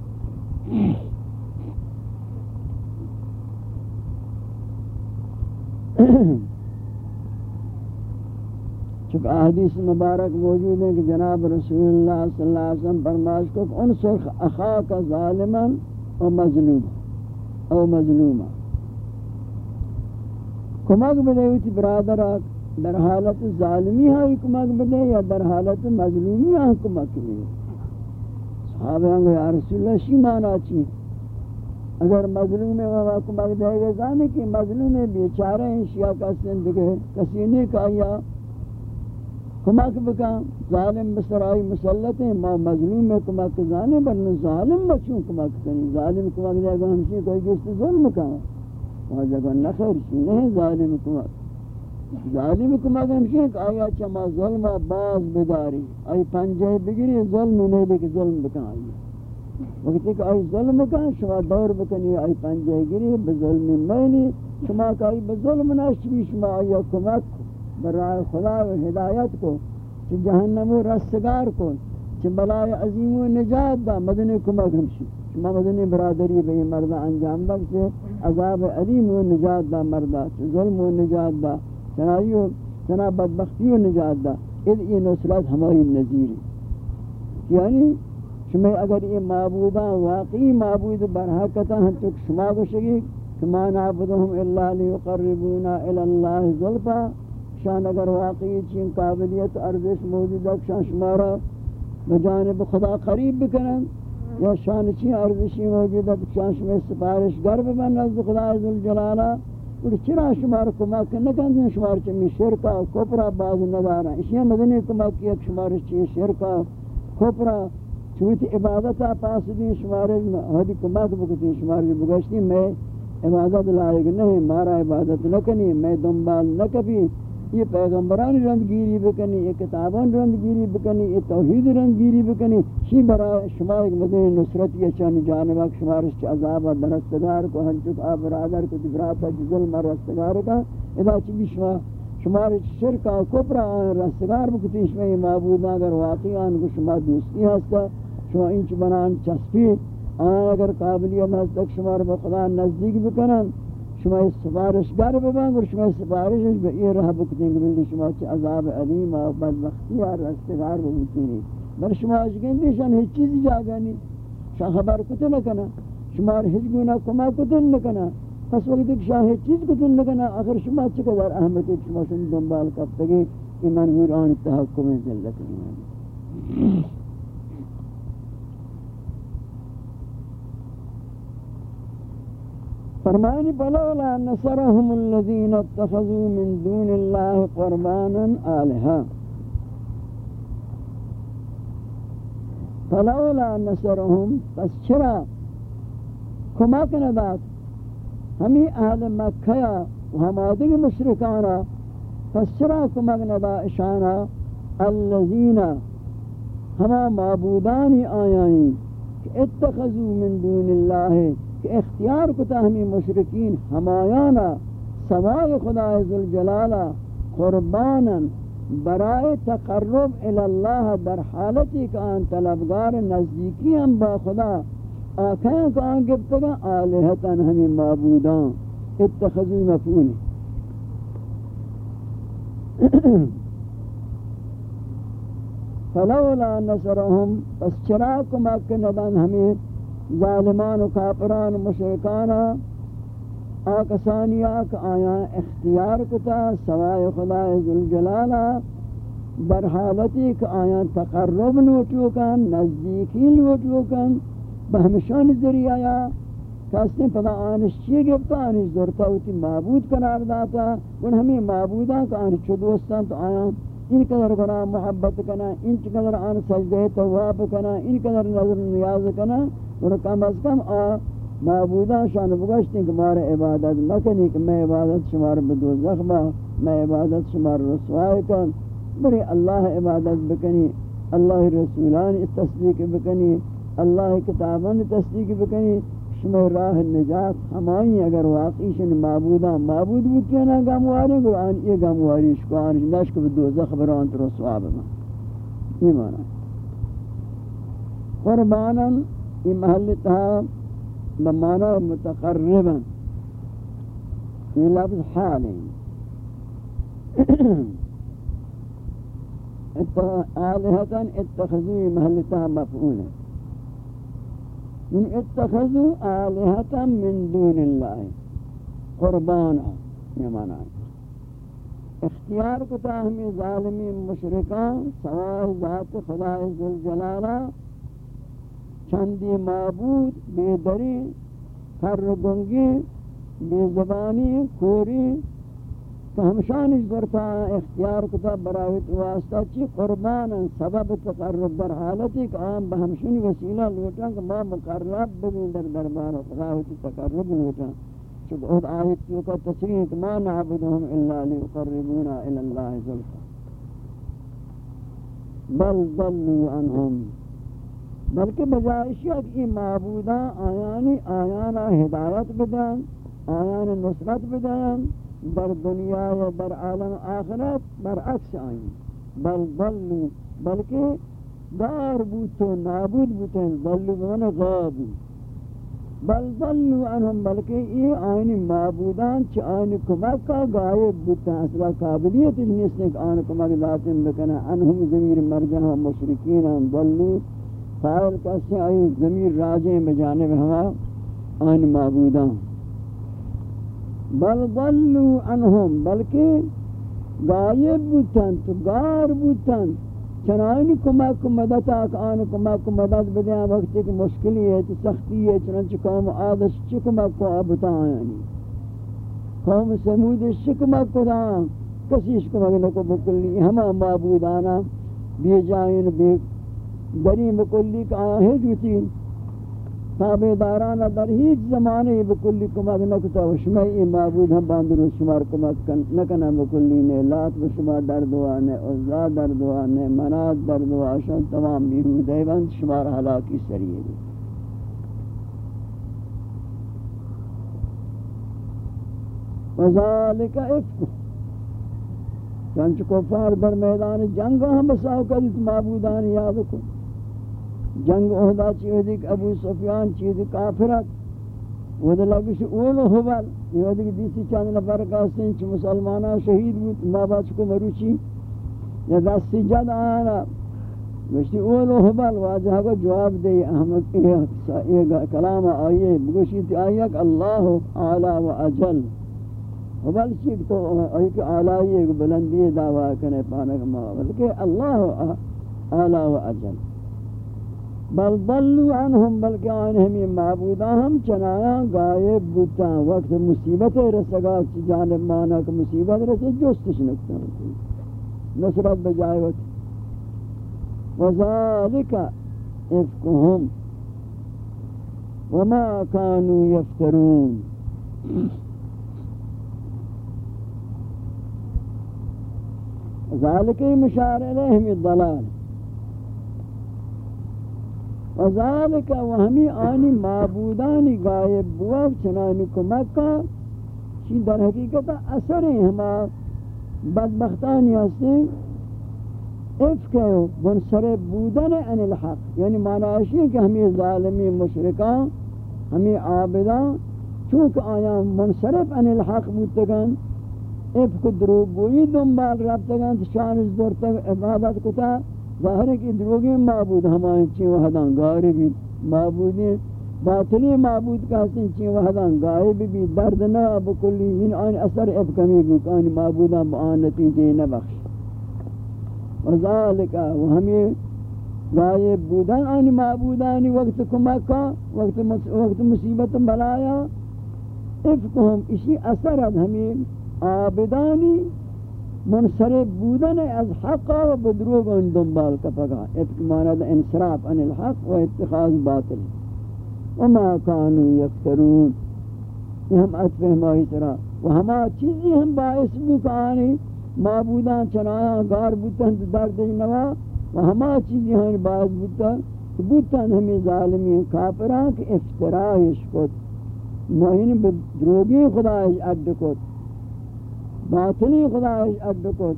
[COUGHS] چونکہ احادیث مبارک موجود ہیں کہ جناب رسول اللہ صلی اللہ علیہ وسلم فرمائش کو انصر اخاک ظالما و مظلوما۔ او مظلومہ۔ کمک بدے ہوتی برادر در حالت ظالمی ہاں کمک بدے، یا در حالت مظلومی ہاں کمک بدے۔ صحابہ ہوں یا رسول اللہ شی مانا چی؟ اگر مظلوم ہے کمک دے گا زانے کہ مظلوم ہے بیچارے ہیں، شیعہ کا سندگے کسی نے کہا کمک بکا ظالم بسرائی مسلط ہیں، ما مظلوم میں کمک زانے برن ظالم بچوں کمک کنی، ظالم کمک دے گا ہمشی کوئی گشت ظلم کہا وہاں جگہ نخیر شی نہیں، ظالم کمک۔ ظالم کمک ہمشی کہ آیا چما ظلم باز بداری۔ آئی پنجہ بگری ظلم نہیں لے کہ ظلم بکا آئی۔ وقت کہ آئی ظلم کہا شما دور بکنی، آئی پنجہ گری، بظلم مینی، شما کہ آئی بظلم ناشبی شما آیا کمک برائے خدا و ہدایت کو چھ جہنم و رستگار کو چھ بلائے عظیم و نجات دا مدنی کمک ہمشی شما مدنی برادری بے مردہ انجام دا عذاب عظیم و نجات دا مردہ چھ ظلم و نجات دا، چنائی و چنا بدبختی و نجات دا۔ اذ یہ نصرت ہماری نظیر یعنی شما اگر یہ معبودان واقعی معبود برحقتا ہم چک شما کو شگی کما نعبدهم الا لیقربونا الاللہ ظلفا شان اگر واقعی چین قابلیت ارزش موجود ہے، شان شمارا بجانب خدا قریب بکنن یا شان چین ارزشی موجود ہے، شان شما سفارش گر ببن نزد خدا عزالجلالہ اور چرا شمار کمک نکن دن شمار چمی شرکا کپرا باز ندارا اسی مدنی کمک ایک شمار چین شرکا کپرا چوت عبادتا پاس دی شمار ہدی کمک بکتی شمار بگشتی میں عبادت لائق نہیں مارا عبادت نکنی، میں دنبال نکبی یہ پیغمبران رند گیری بکنی، یہ کتابان رند گیری بکنی، یہ توحید رند گیری بکنی شی برای شما ایک مدن نصرت یہ چانی جانبا شمارش چی عذاب درستگار کو ہنچک آب برادر کو دبراتا چی ظلم رستگار کا ادا چی بھی شما شمارش شرکا کپرا رستگار بکتی، شما یہ معبودان اگر واقعی آن کو شما دوستی ہستا شما انچ بنان چسپی آن اگر قابلیت ہستا شمار بخدا نزدیک بکنن شما سفارش گر ببن گر شما سفارشش به این راه بکنین که بلی شما چه عذاب علیم و بدبختی و رستگار بکنین بر شما اجگندی شان هیچ چیزی جاگا نی شان خبر کتے نکنا شما هیچ گونا کما کتے نکنا پس وقتی که شان هیچ چیز کتے نکنا آخر شما چقدر احمد شما شن دنبال کبتگی ایمان گور آن تحکم دلت ایمان فرمانی فلولا نصرهم الذين اتخذوا من دون الله قربانا آلهة. فلولا نصرهم پس چرا؟ کمک نداد ہمیں اہل مکہ و ہم آدھگ مشرکانا پس چرا کمک ندا اشانا؟ الذین ہما معبودانی آیائیں اتخذوا من دون اللہ کہ اختیار کتا ہمیں مشرکین، ہمایانا سوائے خدا ذوالجلالہ، قربانا، برائے تقرب الاللہ در حالتی کہ آن طلبگار نزدیکی ہم با خدا آکھیں کہ آن گفتگا آلہتا ہمیں معبودان، اتخذو مفعولی۔ فلولا نصرهم پس چرا کمک ندن ہمیں ظالمان و کافران و مشرکان آکسانی آک آیا اختیار کتا سوائے خدا ذوالجلالہ بر حالتی کہ آیا تقرب لوٹو نزدیکی لوٹو بہمشان ذریعہ یا کسی پدا آنش چیئے گفتا، آنش دورتا ہوتی، معبود قرار داتا، ان ہمیں معبودان کہ آنش چو دوستان تو آیا ان قدر کنا محبت کنا ان قدر آن سجدہ تواب کنا ان قدر نظر نیاز کنا اور کم از کم آ معبودان شان بگشتیں کہ مارے عبادت مکنی کہ میں عبادت شمار بدوزخ با میں عبادت شمار رسوائی کن. بری اللہ عبادت بکنی اللہ رسولان تصدیق بکنی اللہ کتابان تصدیق بکنی شما راہ نجات ہمائی اگر واقعی شن معبودان معبود بود کیا نا گمواری کو آن یہ گمواری شکو آن نشک بدوزخ بران ترسوا بما یہ مانا قربانا یہ محل تھا بمانا متقربا یہ لفظ حال آلہتا محل تھا مفعول من اتخذوا آلہتا من دون اللہ قربانا یہ اختیار کتا ہمیں ظالمی مشرکان سوائے ذات خدا ذوالجلالہ چندی معبود، بے دری، ہر گنگی بے زبانی، کوری تو ہمشانی برتا، اختیار کتا براویت واسطہ چی قربانا سبب تقرب در حالتی کہ آم بہمشنی وسیلہ لوٹا کہ ما مقرب بگن در دربار خدا تقرب لوٹا چود اہد آیت کیوں کا تصریح کہ ما نعبدهم الا لیقربونا الاللہ ذلفا بل ضلوا عنهم. بلکہ بجائے شک یہ معبودان آیانی، آیانا ہدایت بدن، آیان نصرت بدن. در دنیا و بر عالم آخرت برعکس آئین بل ضلو بلکہ دار بوتو نابود بوتن ضلو بمن غابو بل ضلو عنہم، بلکہ یہ آئین معبودان چھ آئین کمک کا غائب بوتن اصلا قابلیت نیست کہ آئین کمک ذاتن بکنا عنہم ضمیر مرجن و مشرکین ہم ضلو فائل کسی آئی ضمیر راجیں بجانب ہوا آن معبودان۔ بل ضلو عنہم، بلکہ غائب بوتن تو گار بوتن چنانی کمک مدد آک آن کمک مدد بدیاں وقتی کہ مشکلی ہے تو سختی ہے، چنانچہ قوم آدش چکمک کو آبتا آیانی قوم سمود شکمک کو دا کسی شکمک نکو بکلی، ہما معبودانا، بے جائن، بے دری بکلی کا آہے جوتی تابدارانا در ہیچ زمانے بکلی کمک نکتا و شمعی معبود ہم باندر شمار کمک نکنا بکلی نے لات و شما در دعا دعانے عزا در دعا دعانے منات در دعا دعاشن تمام بیرو دیوان شمار حلاکی سریعے بھی وذالک افکو چنچ کفار در میدان جنگ ہم بساو کدیت معبودان یاد کن. جنگ عہدہ چیزی کہ ابو سفیان چیزی کافرت وہ لگش اول حبل۔ یہ دیکھ دیسی چند نفر کہتے چھ مسلمانہ شہید بود ما باچ کو مروچی۔ یا دستی جد آنا۔ گوشتی اول حبل، واجہ کو جواب دے۔ احمد، یہ کلام آئیے۔ بگوشی تی آئیک اللہ اعلی و اجل۔ حبل چید کو آئی کہ اعلی بلندی دعویٰ کنے پانک ما بلکہ اللہ اعلی و اجل۔ بل ضلوا عنهم بلکہ آن ہمیں معبودہ غائب بوتا وقت مصیبت رسگا کی جانب مانا کہ مصیبت رسے جستش نکتا نصرت بجائے وقت وذالک افکهم وما كانوا يفترون ذالک مشار علیہم الضلال. و ذالک و همی آنی معبودانی غائب بواب و چنانی کمکا چی در حقیقت اثر ہما بدبختانی هستیم. افک و منصر بودن ان الحق. یعنی معنی کہ ہمی ظالمی مشرکان ہمیں عابدان چونکہ آیا منصرف ان الحق بودتگن افک دروب گویی دنبال ربتگن شان درت عبادت کتا ظاہر ہے کہ دروگی معبود ہمائیں چین وحدان غائب بھی معبودی باطلی معبود کا حسن چین وحدان غائب بھی درد نہ بکلی ان آن اثر افکمی بھی کہ آن معبودان بآن نتیجے نہ بخش۔ وذالک و ہمیں غائب بودن آن معبودان وقت کمکا، وقت وقت مصیبت بلایا۔ افکہم اسی اثر ہمیں عابدانی منصرف بودن از حق و بدروگ آن دنبال کپگا اتک ماند انصراف آن الحق و اتخاذ باطل. وما كانوا يفترون ہم اتفہ ہماری طرح و ہما چیزی ہم باعث بکانی معبودان چنایا گار بودتن درد نوا. و ہما چیزی ہم باعث بودتن بودتن ہمیں ظالمی کافران کہ افترائش کت مہین بدروگی خدایش اڈ کت باطنی خدایش عد کت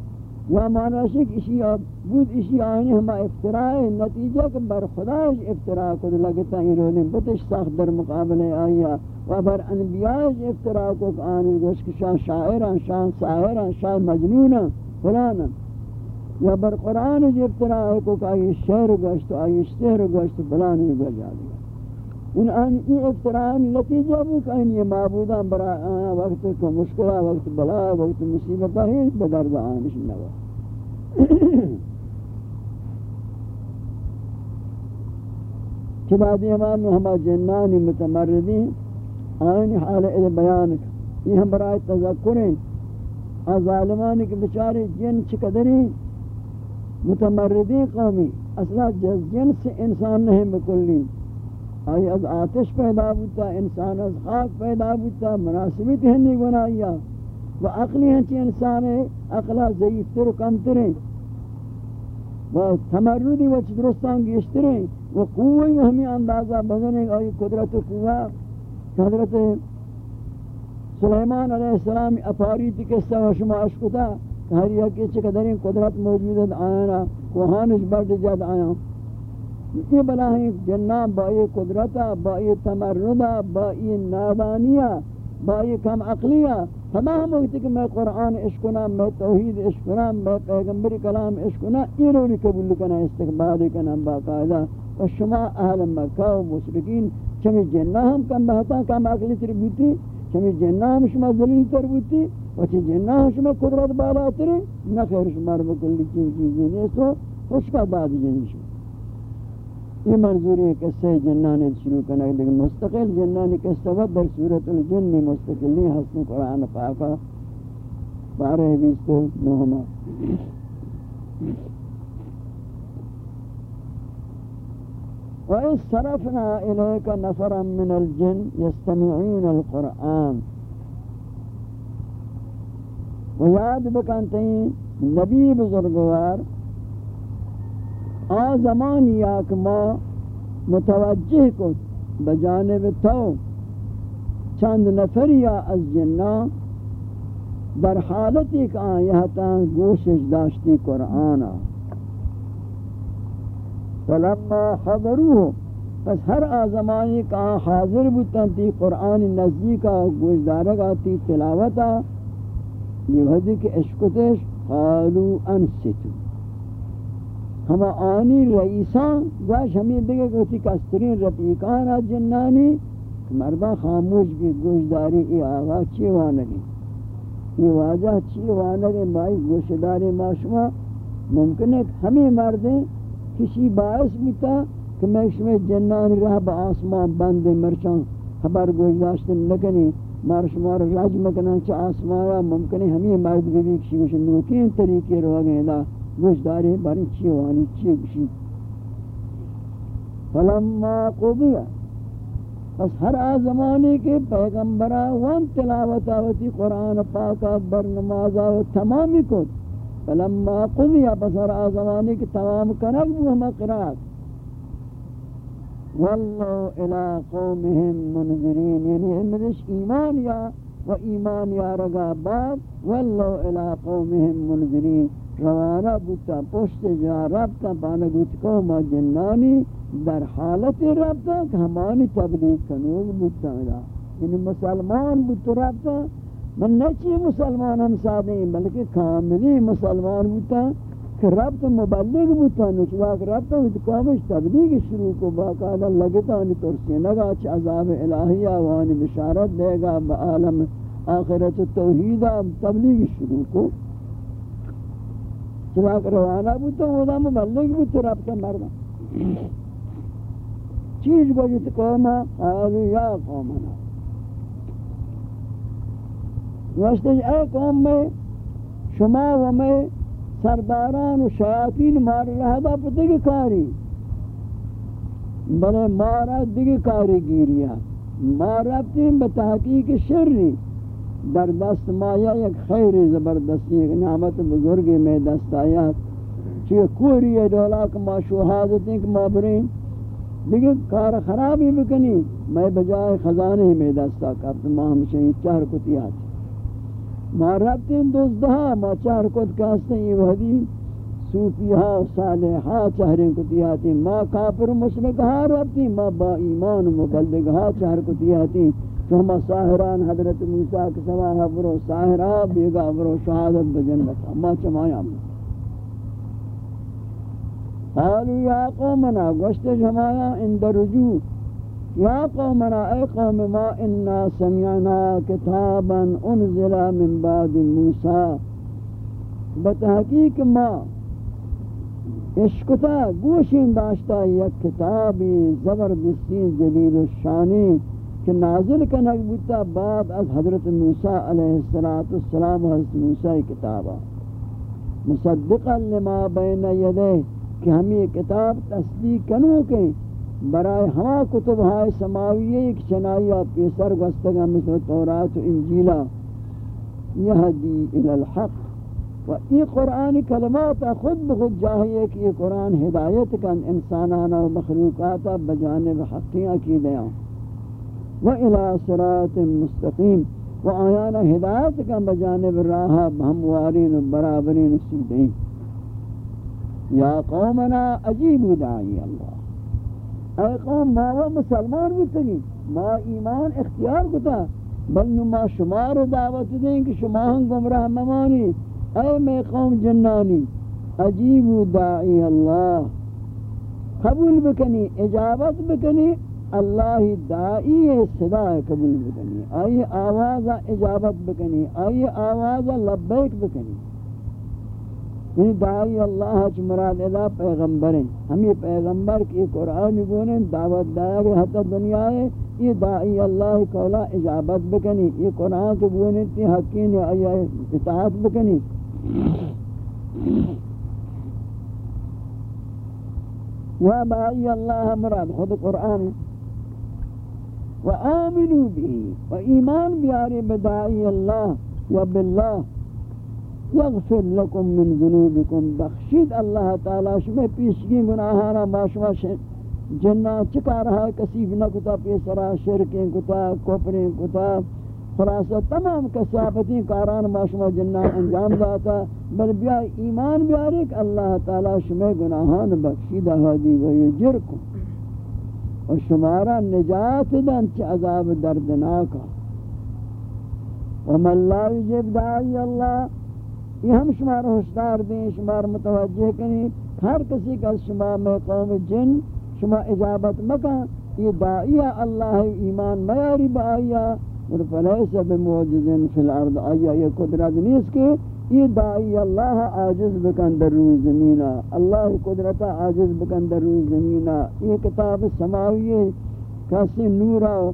و معنی شک اسی بود اسی آئینی ہما افتراء نتیجہ کہ بر خدایش افتراء کت لگتا ہی رولیں بتش سخت در مقابل آئیا و بر انبیائش افتراء کت آنی گوشک شان شاعران، شان ساہران شان مجنونان فلانا یا بر قرآن افتراء کت آئی شعر گوشت آئی شعر گوشت، فلانی گوشت ان ان یہ افتران نتیجہ بھی کہ یہ معبودان برا وقت کو مشکلہ وقت بلا، وقت مصیبت ہے بدر بدرد آنش نوا چلا دی ہمان ہما جنانی متمردین آئین حال ال بیان یہ ہم برای تذکرین ظالمانی کے بچارے جن چقدری متمردین قومی. اصلا جن سے انسان نہیں بکلی. آئی از آتش پیدا بودتا، انسان از خاک پیدا بودتا مناسبت ہنی گناہیا و عقلی ہنچی انسان عقلہ ضعیفتر و کمتر ہیں و تمردی و درستان گیشتر ہیں و قوی ہمیں اندازہ بزنے آئی قدرت و قوہ حضرت سلیمان علیہ السلام اپاریتی قصہ و شما اشکتا ہر یکی چقدر قدرت موجود ہے، آیانا، کوہانش برد جد آیاں یہ بلا ہے جنہ بائی قدرتا بائی تمردا بائی نادانیہ بائی کم عقلیہ تمام وقت کہ میں قرآن عشقنا میں توحید عشقنا میں پیغمبر کلام عشقنا یہ رونی قبول کنا استقبال کنا باقاعدہ و شما اہل مکہ و مشرکین، چمی جنہ ہم کم بہتا، کم عقلی تر بوتی چمی جنہ ہم شما ذلیل تر بوتی و چی جنہ ہم شما قدرت بالا تر نہ خیر شما رب کلی چیز چیزیں نہیں سو خوش کا بعد جنہ یہ منظوری ہے قصہ جنان شروع کرنا ہے لیکن مستقل جنان قصہ وقت در صورت الجن مستقل نہیں حسن قرآن پاکا بارہ بیس تو نوہما وَإِذْ صَرَفْنَا إِلَيْكَ نَفَرًا مِنَ الْجِنِّ يَسْتَمِعُونَ الْقُرْآنَ۔ ویاد بکانتے ہیں نبی بزرگوار۔ آ زمانی یک ما متوجہ کو بجانب تو چند نفری از جنہ در حالت ایک آیتا گوشش داشتی قرآن فلما حضروه، پس ہر آزمانی کا حاضر بودتا تی قرآن نزدیکا گوش دارگا تی تلاوتا یہ وحدی کہ اشکتش قالو انستو. ہم آنی رئیسان گوش ہمیں دیگے کہ اسی کسترین رفیقان جنانی مردہ خاموش بھی گوش داری ای آغا چی وانگی؟ ای واجہ چی وانگی؟ مائی گوش داری ممکن ہے کہ ہمیں مردیں کسی باعث بتا کہ میں شمی جنان رہ با آسمان بند مرچان خبر گوشت نکنی مار شمار راج مکنن چا آسمان ممکن ہے ہمیں مرد بھی کسی گوش نوکین طریقے رو گئے گوش داری باری چی وانی چی گوشی فلما قضیا پس ہر آزمانی کے پیغمبرہ وان تلاوت آوتی، قرآن پاکا بر نمازا و تمامی کت فلما قضیا پس ہر آزمانی کے تمام کنک وہ ہم قرآت الى قومهم منذرین یعنی امدش ایمان یا و ایمان یا رگا بعد واللو الى قومهم منذرین. روانہ بوتا، پشت جا ربتا پانگوت قوم جنانی در حالت ربتا کہ ہمانی تبلیغ کنوگ بوتا یعنی مسلمان بوتا ربتا من نچی مسلمان ہم سادیں بلکہ کاملی مسلمان بوتا کہ رب مبلغ بوتا. نچواک رب تو کامش تبلیغ شروع کو باقاعدہ لگتا نہیں ترسی. نگا چھ عذاب الہیہ وانی بشارت دے گا، با عالم آخرت توحیدہ تبلیغ شروع کو. چواک روانہ بوتا ودا مبلغ بوتا رب تو مردہ چیز بجت قوما قالوا یا قومنا واشتج جی، اے قوم میں شما و میں سرداران و شیاطین مار رہا پتہ کاری۔ بلے مارا دیگی کاری گیریا مارا تیم بتحقیق شری در دست مایا یک خیر زبردستی ایک نعمت بزرگی میں دست آیا چیئے کوری ہے دولا کہ ما شہادت ہیں کہ ما برین دیکھیں کار خرابی بکنی میں بجائے خزانے میں دستا کرتا ما ہمشہ چہر کتی آتی ما ربتیں دوزدہا ما چہر کت کاستے ہیں یہ وحدی صوفیہا صالحا چہریں کتیاتی ما کافر مشرکہا ربتیں ما با ایمان مبلغہا چہر کتیاتی تو ہما ساہران حضرت موسیٰ کے سواہ برو ساہرہ بیگا برو شہادت بجنتا ما چمایا ہم قالوا یا قومنا، گوشت جمایا اند رجوع. یا قومنا اے قوم ما، انا سمعنا کتابا انزل من بعد موسیٰ. بتحقیق ما اشکتا گوشین داشتا، یک کتابی زبردستی جلیل الشانی. کہ نازل کنک بودتا بعد از حضرت موسیٰ علیہ السلام و حضرت موسیٰ کتابا مصدقا لما بین یدے کہ ہم یہ کتاب تصدیق کنو کہ برائے ہما کتب ہائے سماویہ ایک چنائی چنائیہ پیسر گستگا مثل تورات و انجیلہ یہدی الالحق و ای قرآن کلمات خود بخود جاہیے کہ یہ قرآن ہدایت کن انسانانا و مخلوقاتا بجانب حقیہ کی دیا۔ و الى صراط مستقیم و آیانا ہدایت کن بجانب راہا ہموارین و برابرین سیدیں یا قومنا عجیب دائی اللہ. اے قوم، ما مسلمان بھی ما ایمان اختیار کتا؟ بل ما شمار دعوت دیں کہ شما ہم گمراہ ممانی. اے میں قوم جنانی عجیب داعی اللہ. قبول بکنی، اجابت بکنی اللہ دائی صدا قبول بکنی، آئی آواز اجابت بکنی، آئی آواز لبیک بکنی۔ یعنی دائی اللہ چ مراد ادا پیغمبر ہیں ہم یہ پیغمبر کی قرآن گونے دعوت دایا کہ حتی دنیا ہے، یہ دائی اللہ کولا اجابت بکنی، یہ قرآن کے گونے تی حقین یا اطاعت بکنی۔ و بائی اللہ مراد خود قرآن و آمنو بھی و ایمان بیاری بدائی اللہ و باللہ یغفر لکم من ذنوبکم بخشید اللہ تعالی شما پیشگی گناہانا ما شما جنہ چکا رہا، کسیف نکتا پیسرا، شرکیں کتا کپریں کتا. خلاصہ، تمام کسافتی کاران ما جنہ انجام داتا. بل بیا ایمان بیارے کہ اللہ تعالی شما گناہان بخشید حدی و یجرکم. و شمارا نجات دن چھ عذاب دردناکا ومن لا یجب دعی اللہ یہ ہم شمار ہوشدار دیں شمار متوجہ کریں ہر کسی کا شما میں قوم جن، شما اجابت مکان یہ دائیہ اللہ، ایمان میاری با آئیہ اور فلیس بموجزن فی الارض آئیہ یہ قدرت نہیں اس کے یہ دائی اللہ عاجز بکن در روی زمینہ، اللہ قدرت عاجز بکن در روی زمینہ۔ یہ کتاب سماوی کسی نورا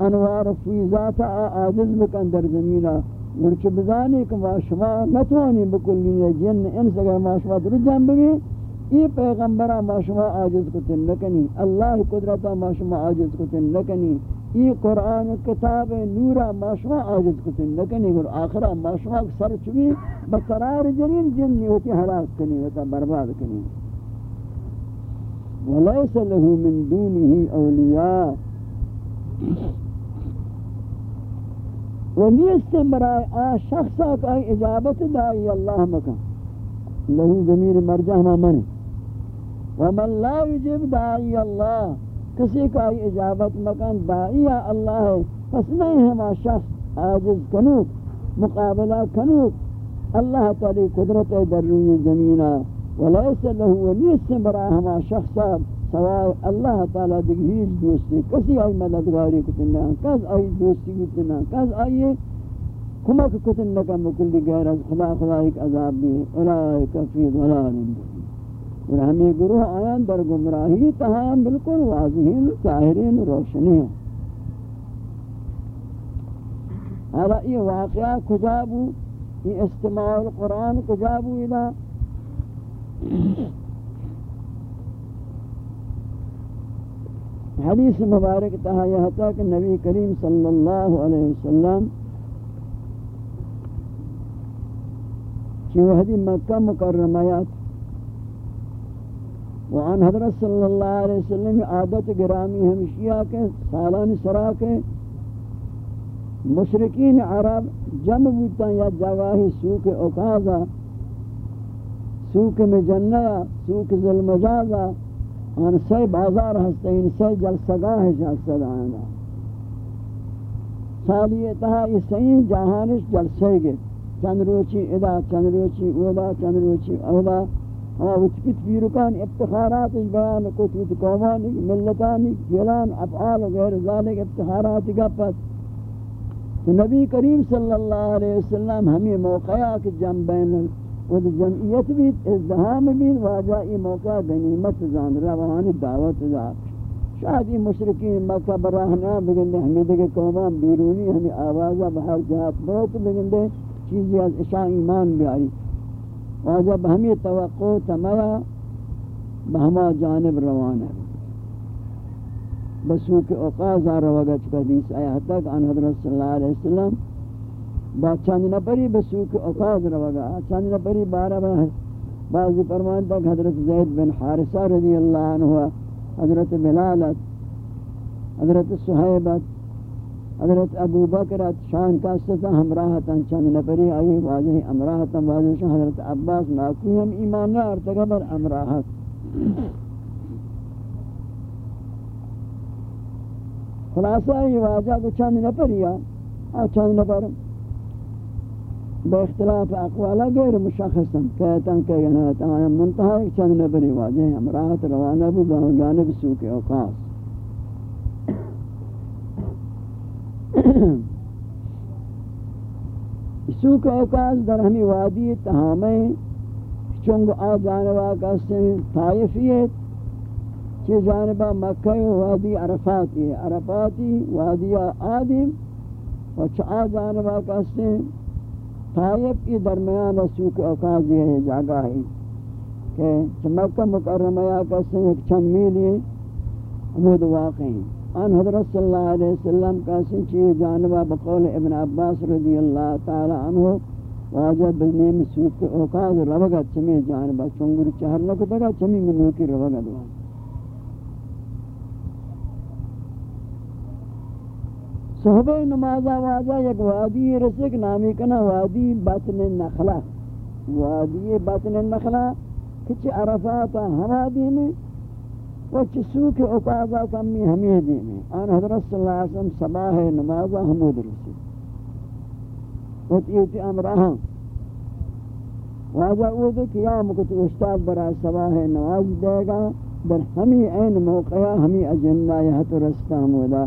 انوار فیضات عاجز بکن در زمینہ۔ مرچ بزانی کہ ما شما نتوانی بکلی جن، انس اگر ما شما در جنب بگی، یہ پیغمبرہ ما شما عاجز کتن نکنی۔ اللہ قدرتا ما شما عاجز کتن نکنی۔ یہ قرآن کتاب نورا ماشما عاجز کتن لکنی گر آخرہ ماشما سر چوی بقرار جنین جن نیوتی حلاق کنی وتا برباد کنی ولیس له من دونه اولیاء. و نیست برای آ شخصا کا اجابت دائی اللہ مکان لہو ضمیر مرجع ہما من ومن لا يجب دائی اللہ. کسی کا اجابت مکان دائیہ اللہ ہے۔ پس نہیں ہما شخص عاجز کنوک مقابلہ کنوک اللہ تعالی قدرت در روی زمینہ ولیس لہو ولیس برا ہما شخص سوائے اللہ تعالی دیکھ دوستی، کسی آئی مددگاری کتنہ کس آئی دوستی کتنہ کس آئی کمک کتنہ کا مکلی غیر از خدا خدا ایک عذاب بھی اولائک فی ضلال مبین۔ اور ہمیں گروہ آیان در گمراہی تہاں بالکل واضحین ظاہرین روشنی ہیں۔ حالا یہ واقعہ کجا بو؟ یہ استماع القرآن کجا بو الہ حدیث مبارک تہا یہ تھا کہ نبی کریم صلی اللہ علیہ وسلم چیوہ دی مکہ مکرمیات وان حضرت صلی اللہ علیہ وسلم عادت گرامی ہمشیہ کے، سالان سرا کے۔ مشرقین عرب جمع بودتا یا جواہی سوک اقاضا سوک مجنہ، سوک ظلم جازا ان سی بازار ہستین سی جلسگاہ جلسد آنا سالی اتہا یہ سی جہانش جلسے گے چند روچی ادا، چند روچی اودا، چند روچی اودا۔ ہاں وچکت بیرکان افتخارات بیان کت، وچ قومانی، ملتانی گلان افعال غیر ذالک افتخارات گپت تو نبی کریم صلی اللہ علیہ وسلم ہمیں موقعہ کے جمع بین جمعیت بھی ازدہام بھی واجہ ای موقع غنیمت زان روانی دعوت دا شاید یہ مشرقین مکہ براہنا بگندے، ہمیں دیکھے قومان بیرونی، ہمیں آوازہ بہر جہات بہت بگندے، چیزی از اشاء ایمان بیاری. واجہ بہمی توقع تمیا بہما جانب روان ہے بسوک اقاضا روگا چکا دیس آیا تک ان حضرت صلی اللہ علیہ وسلم با چند نپری بسوک اقاض روگا چند نپری بارہ بہر بعضی فرمان تک حضرت زید بن حارثہ رضی اللہ عنہ، حضرت بلالت حضرت صحیبت حضرت ابو بکر شان کا ستا ہمراہتا چند نفری آئی، واضح امراہتا واضح حضرت عباس ناکوی ہم ایمان نہ ارتقبر امراہت خلاصہ یہ واضح کو چند نفری آئی۔ چند نفر با اختلاف اقوالا غیر مشخصا کہتا کہ گناتا آیا منتحہ چند نفری واضح امراہت روانہ بھی جانب سوک اوقاس [CLEARS THROAT] سوک اوکاز در ہمی وادی تہامیں چونگ آ جانبا کسے طائفیت، چی جانبا مکہ وادی عرفاتی عرفاتی وادی آدم و چا جانبا کسے طائف کی درمیان سوک اوکاز یہ جاگہ ہے۔ کہ مکہ مکرمہ کسے ایک چند میلی ہمود واقع ہیں ان حضرت صلی اللہ علیہ وسلم کا سنچی جانبہ بقول ابن عباس رضی اللہ تعالی عنہ واجہ بزنیم سوک اوقاز روگت چمی جانبہ چنگر چہر لکتا چمی منوکی روگت وان صحبہ نمازہ واجہ یک وادی رسک نامی کنا وادی بطن نخلہ۔ وادی بطن نخلہ کچھ عرفاتا ہما دی میں وچ سوک اقاضا کمی ہمیں دینے آن حضرت صلی اللہ علیہ وسلم صباح نمازہ حمود رسی وطیتی امرہاں واجہ او دے کہ یا مکت استاد برای صباح نماز دے گا۔ در ہمیں این موقعہ ہمیں اجنہ یہت رستہ مودا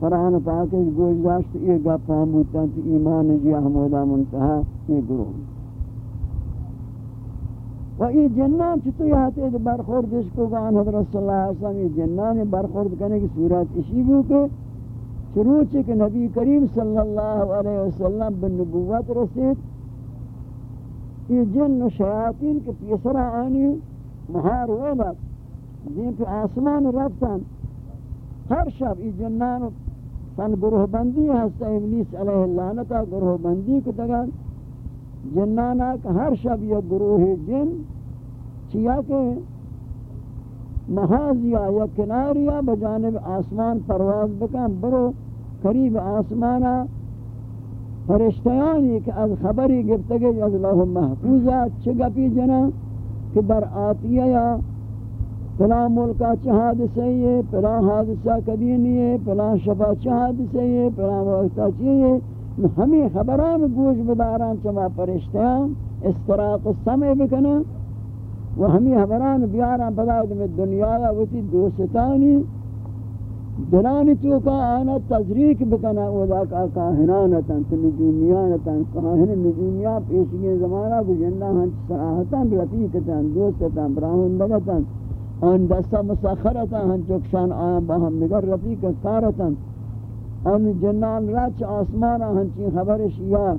قرآن پاکش گوش داشت، یہ گا پاموتا تو ایمان جی احمدہ منتہا، یہ گروہ۔ و یہ جنان چطور یہ آتے ہیں برخورد اس کو گان حضرت صلی اللہ علیہ وسلم یہ جنان برخورد کرنے کی صورت اسی بھی کہ شروع چھ کہ نبی کریم صلی اللہ علیہ وسلم بن نبوت رسید یہ جن و شیاطین کے پیسرہ آنی مہار ویلت دین پہ آسمان رفتن. ہر شب یہ جنان فن گروہ بندی ہستا ابلیس علیہ اللعنتا گروہ بندی کو دگا جنانا کہ ہر شب یہ گروہ جن چیا کہ محاذیا یا کناریا بجانب آسمان پرواز بکن، برو قریب آسمانا فرشتیانی کہ از خبری گفتگی از اللہ محفوظا چگا پی جنا کہ در آتیہ یا پلا ملکا چہ حادثہ یہ پلا حادثہ کبھی ہے پلا شفا چہ حادثہ یہ پلا وقتا چاہیے ہمیں خبران گوش بداران چما پرشتیان استراق السمع بکنا و ہمیں خبران بیاران بداید میں دنیا یا وتی دوستانی، دلانی تو کا آنا تذریک بکنا ودا کا کاہنانتا نجومیانتا کاہن نجومیا پیشگی زمانہ کو گجندہ ہنچ سراحتا بلطیقتا دوستتا براہندگتا ان دستا مساخرتا ہن چکشان آیا باہم نگر رفیق کارتا ان جنان رچ آسمان ہنچین خبرش یا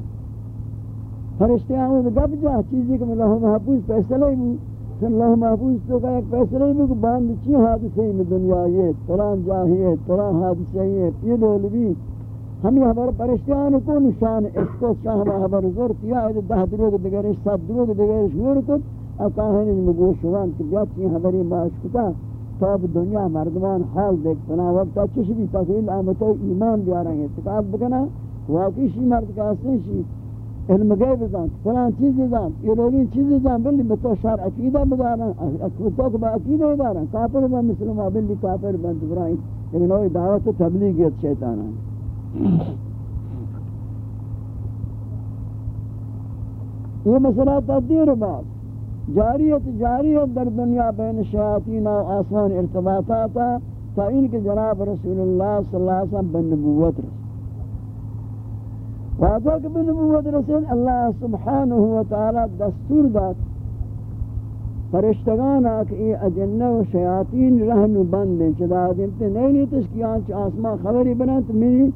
فرشتے آمود گب جا چیزی کہ اللہ محفوظ فیصلہ ہی بود اللہ محفوظ تو کا ایک فیصلہ ہی کہ باند چی حادثے میں دنیا یہ تران جاہیے تران حادثے یہ یہ دول بھی ہمیں خبر پرشتیان کو نشان اس کو شاہ خبر زور کیا ہے دہ دروگ دگرش سب دروگ دگرش شور کت اب کہانی مگوش شوان کہ بیات چی خبری باش تاب دنیا مردمان حال دیکھ پنا وقت چش بھی تقویل آمتو ایمان بیاریں گے تقاب بکنا واقعی شی مرد کا حسن شی علم غیب زان فلان چیز زان ایرولین چیز زان بلی بتو شار عقیدہ بدارن تو کو عقیدہ بدارن، کافر با مسلمان بلی کافر بند برائیں لیکن اوی دعوت تبلیغیت شیطان یہ مسئلہ تدیر بات جاریت جاریت در دنیا بین شیاطین و آسمان ارتباطاتا تا ان کے جناب رسول اللہ صلی اللہ علیہ وسلم بن نبوت رسول. واضح کہ بن نبوت رسول اللہ سبحانہ وتعالی دستور داد. فرشتگان آکھ ای اجنہ و شیاطین رہن رہنو بندیں چدا دیمتے نئی نئی تشکیان چا آسمان خبری بنات میری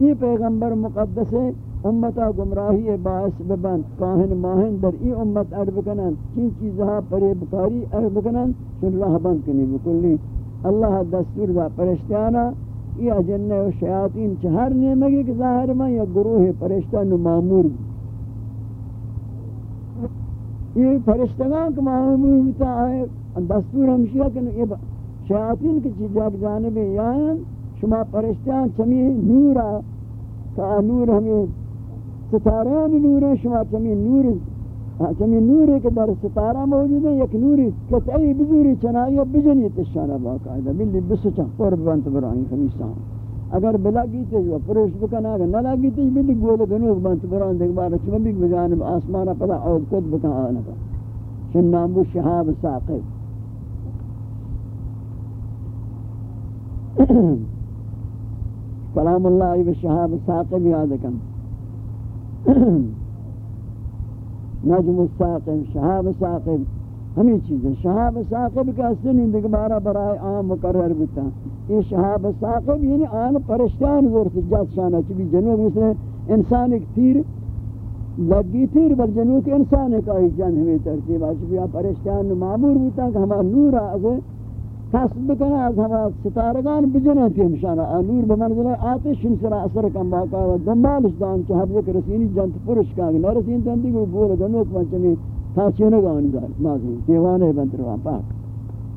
یہ پیغمبر مقدس ہے امتا گمراہی باعث ببند، کاہن ماہن در ای امت ارب کنن چین چیزہا پرے بکاری ارب کنن چون راہ بند کنی بکلی۔ اللہ دستور دا پرشتیانا ای اجنہ و شیاطین چہر نیمگی کہ ظاہر میں یا گروہ پرشتہ معمور یہ پرشتگان کا معمور ہوتا ہے، دستور ہمشیہ کہ یہ شیاطین کی چیزیں جانبیں یہاں شما پرشتیان چمی نورا کا نور ہمیں ستاران نور ہیں شما چمی نور چمی نور کے در ستارہ موجود ہے یک نوری قطعی بزوری چنائی بجنی تشانہ باقاعدہ بلی بسچا قرب بانت برائیں خمیسان۔ اگر بلا گیتے جو پروش بکنا اگر نلا گیتے جو بلی گول گنوگ بانت برائیں دیکھ بارا چما بھی بجانب آسمانا پدا عود کد بکن آنا کا شن نامو شہاب ساقب [CLEARS THROAT] کلام اللہ ای بشہاب ساقب یاد کن۔ [CLEARS THROAT] نجم الساقب شہاب ساقب ہمیں چیزیں شہاب ساقب کا سنی دگبارہ برائے عام مقرر بتا یہ شہاب ساقب یعنی آن پرشتان زورت جات شانہ چبی جنوب مثل انسان ایک تیر، لگی تیر بل جنوب انسان ایک آئی جن ہمیں ترتیب. آج بھی پرشتان معمور بتا کہ ہمارا نور آگے کسب بکنه از همه ستارگان بجنه پیمشانه نور به منزل آتش این سر اثر کن باقا دنبالش دان که هر یک رسینی جنت پرش کن نرسین تندی گو گول گنوک منچمی تا چونه گانی دار. مازی. دیوانه بند روان. پاک.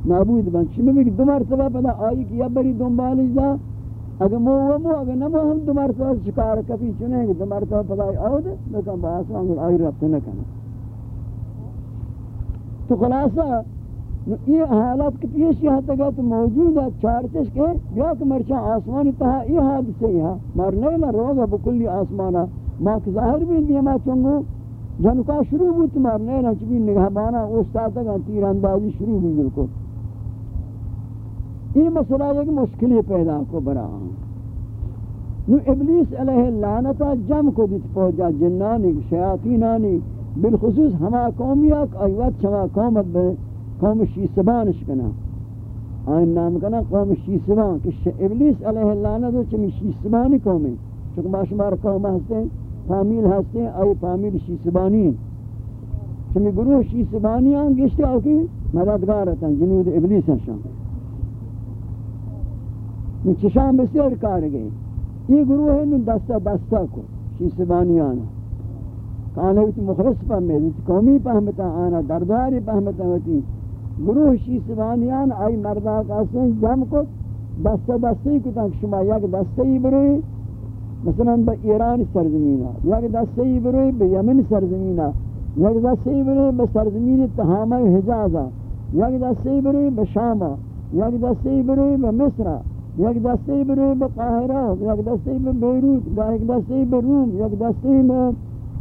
نابود بند. شما بگی دو مرتبه پدا آئی که یا بری دنبالش دا. اگر مو و مو اگر نمو هم دو مرتبه شکار کفی چونه دو مرتبه پدا آئی بکن با آسان آئی رفت نکنه. تو خلاصہ یہ حالت کی پیش یہاں تک موجود ہے چارتش کے یا کہ مرچا آسمانی تہا یہ حادثے ہے مرنے نہ روگا بکلی آسمانا، ما کہ ظاہر بھی دیئے ما چنگو جنکا شروع بود مرنے نہ چبی نگہبانا، استاد تک تیر اندازی شروع بھی بالکل۔ یہ مسئلہ ایک مشکلی پیدا کو برا۔ نو ابلیس علیہ لعنتا جم کو دیت پہنچا جنانی، شیاطینانی، بالخصوص ہما قومیات آیوات شما قومت بے قوم شیسبانش کنا آئین نام کنا قوم شیسبان که ابلیس علیه دو چمی شیسبانی قومی. چون باشمار قوم هستن فامیل هستن او فامیل شیسبانی چمی گروه شیسبانیان گشتی او که مددگارتن جنود ابلیس هستن چشم بسیار کارگی یہ گروہ گروه نو دستا بستا کو شیسبانیان کانویت مخلص پہمیدت قومی پہمتا آنا درداری پہمتا ہوتی گروہ شیسبانی آنا آئی مردہ کاسیں جم کو دستا دستی کتا شما یک دستی بروی مثلا با ایران سرزمینا یک دستی بروی با یمن سرزمینا یک دستی بروی با سرزمین تحامہ حجازہ یک دستی بروی با شامہ یک دستی بروی با مصرہ یک دستی بروی به قاهره یک دستی به بیروت یک دستی به روم یک دستی به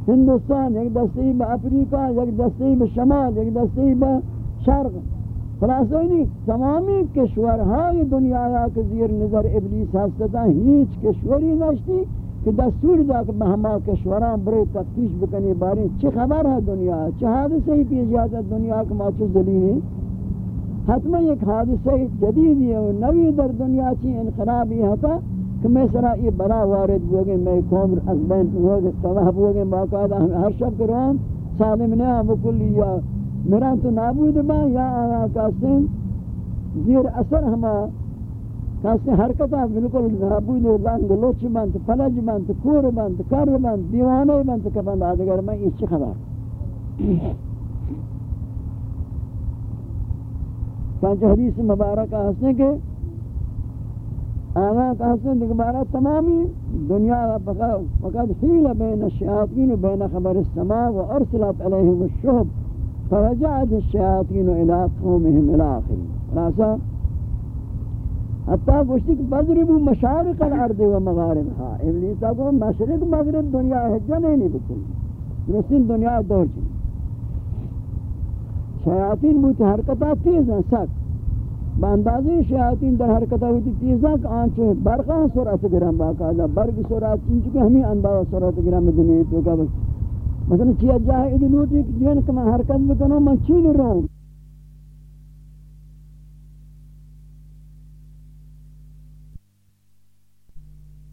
هندوستان یک دستی به افریقا یک دستی به شمال یک دستی به شرق. خلاصہ نہیں تمامی کشورهای دنیا کے زیر نظر ابلیس ہستتا ہیچ کشوری نشتی کہ دستور دا کہ ہما کشوران برے تفتیش بکنی. باری چی خبر ہے دنیا؟ چی حادثہ ہی پیش جاتا دنیا کے ماچو ذلیل حتما ایک حادثہ جدیدی ہے نوی در دنیا چی انقلابی ہتا کہ میں سرا یہ بلا وارد ہوگے میں قوم از بین ہوگے تباہ ہوگے باقاعدہ ہر شب کروں سالم نے بکلی یا میران تو نابود با یا آنا کاسن زیر اثر ہما کاسن حرکتا بالکل نابود لنگ لوچ بند پلج بند کور بند کر بند دیوانے بند کبند آدگر میں اس چی خبر؟ چنانچہ حدیث مبارک حسنے کے آغا کا حسن دکبارہ تمامی دنیا فقط حیل بین الشیاطین و بین خبر السماء و ارسلت علیہم الشہب. فرجعت الشیاطین إلى قومهم إلى آخر راسا حتی گوشتی کہ مشارق الأرض و مغاربها. ابلیسا کو مشرق مغرب دنیا حجہ نہیں بکل درستین دنیا دور چلی شیاطین بوتی حرکتات تیز ہیں سک. باندازی شیاطین در حرکتات ہوتی تیز ہیں کہ آنچہ برقاں سرعت گرم باقاعدہ برق سرعت چنچہ کہ ہمیں اندازہ سرعت گرم دنیا تو کا مثلا چیئے جاہی ادھنوٹی کہ جن کہ میں حرکت بکنو من چین رہوں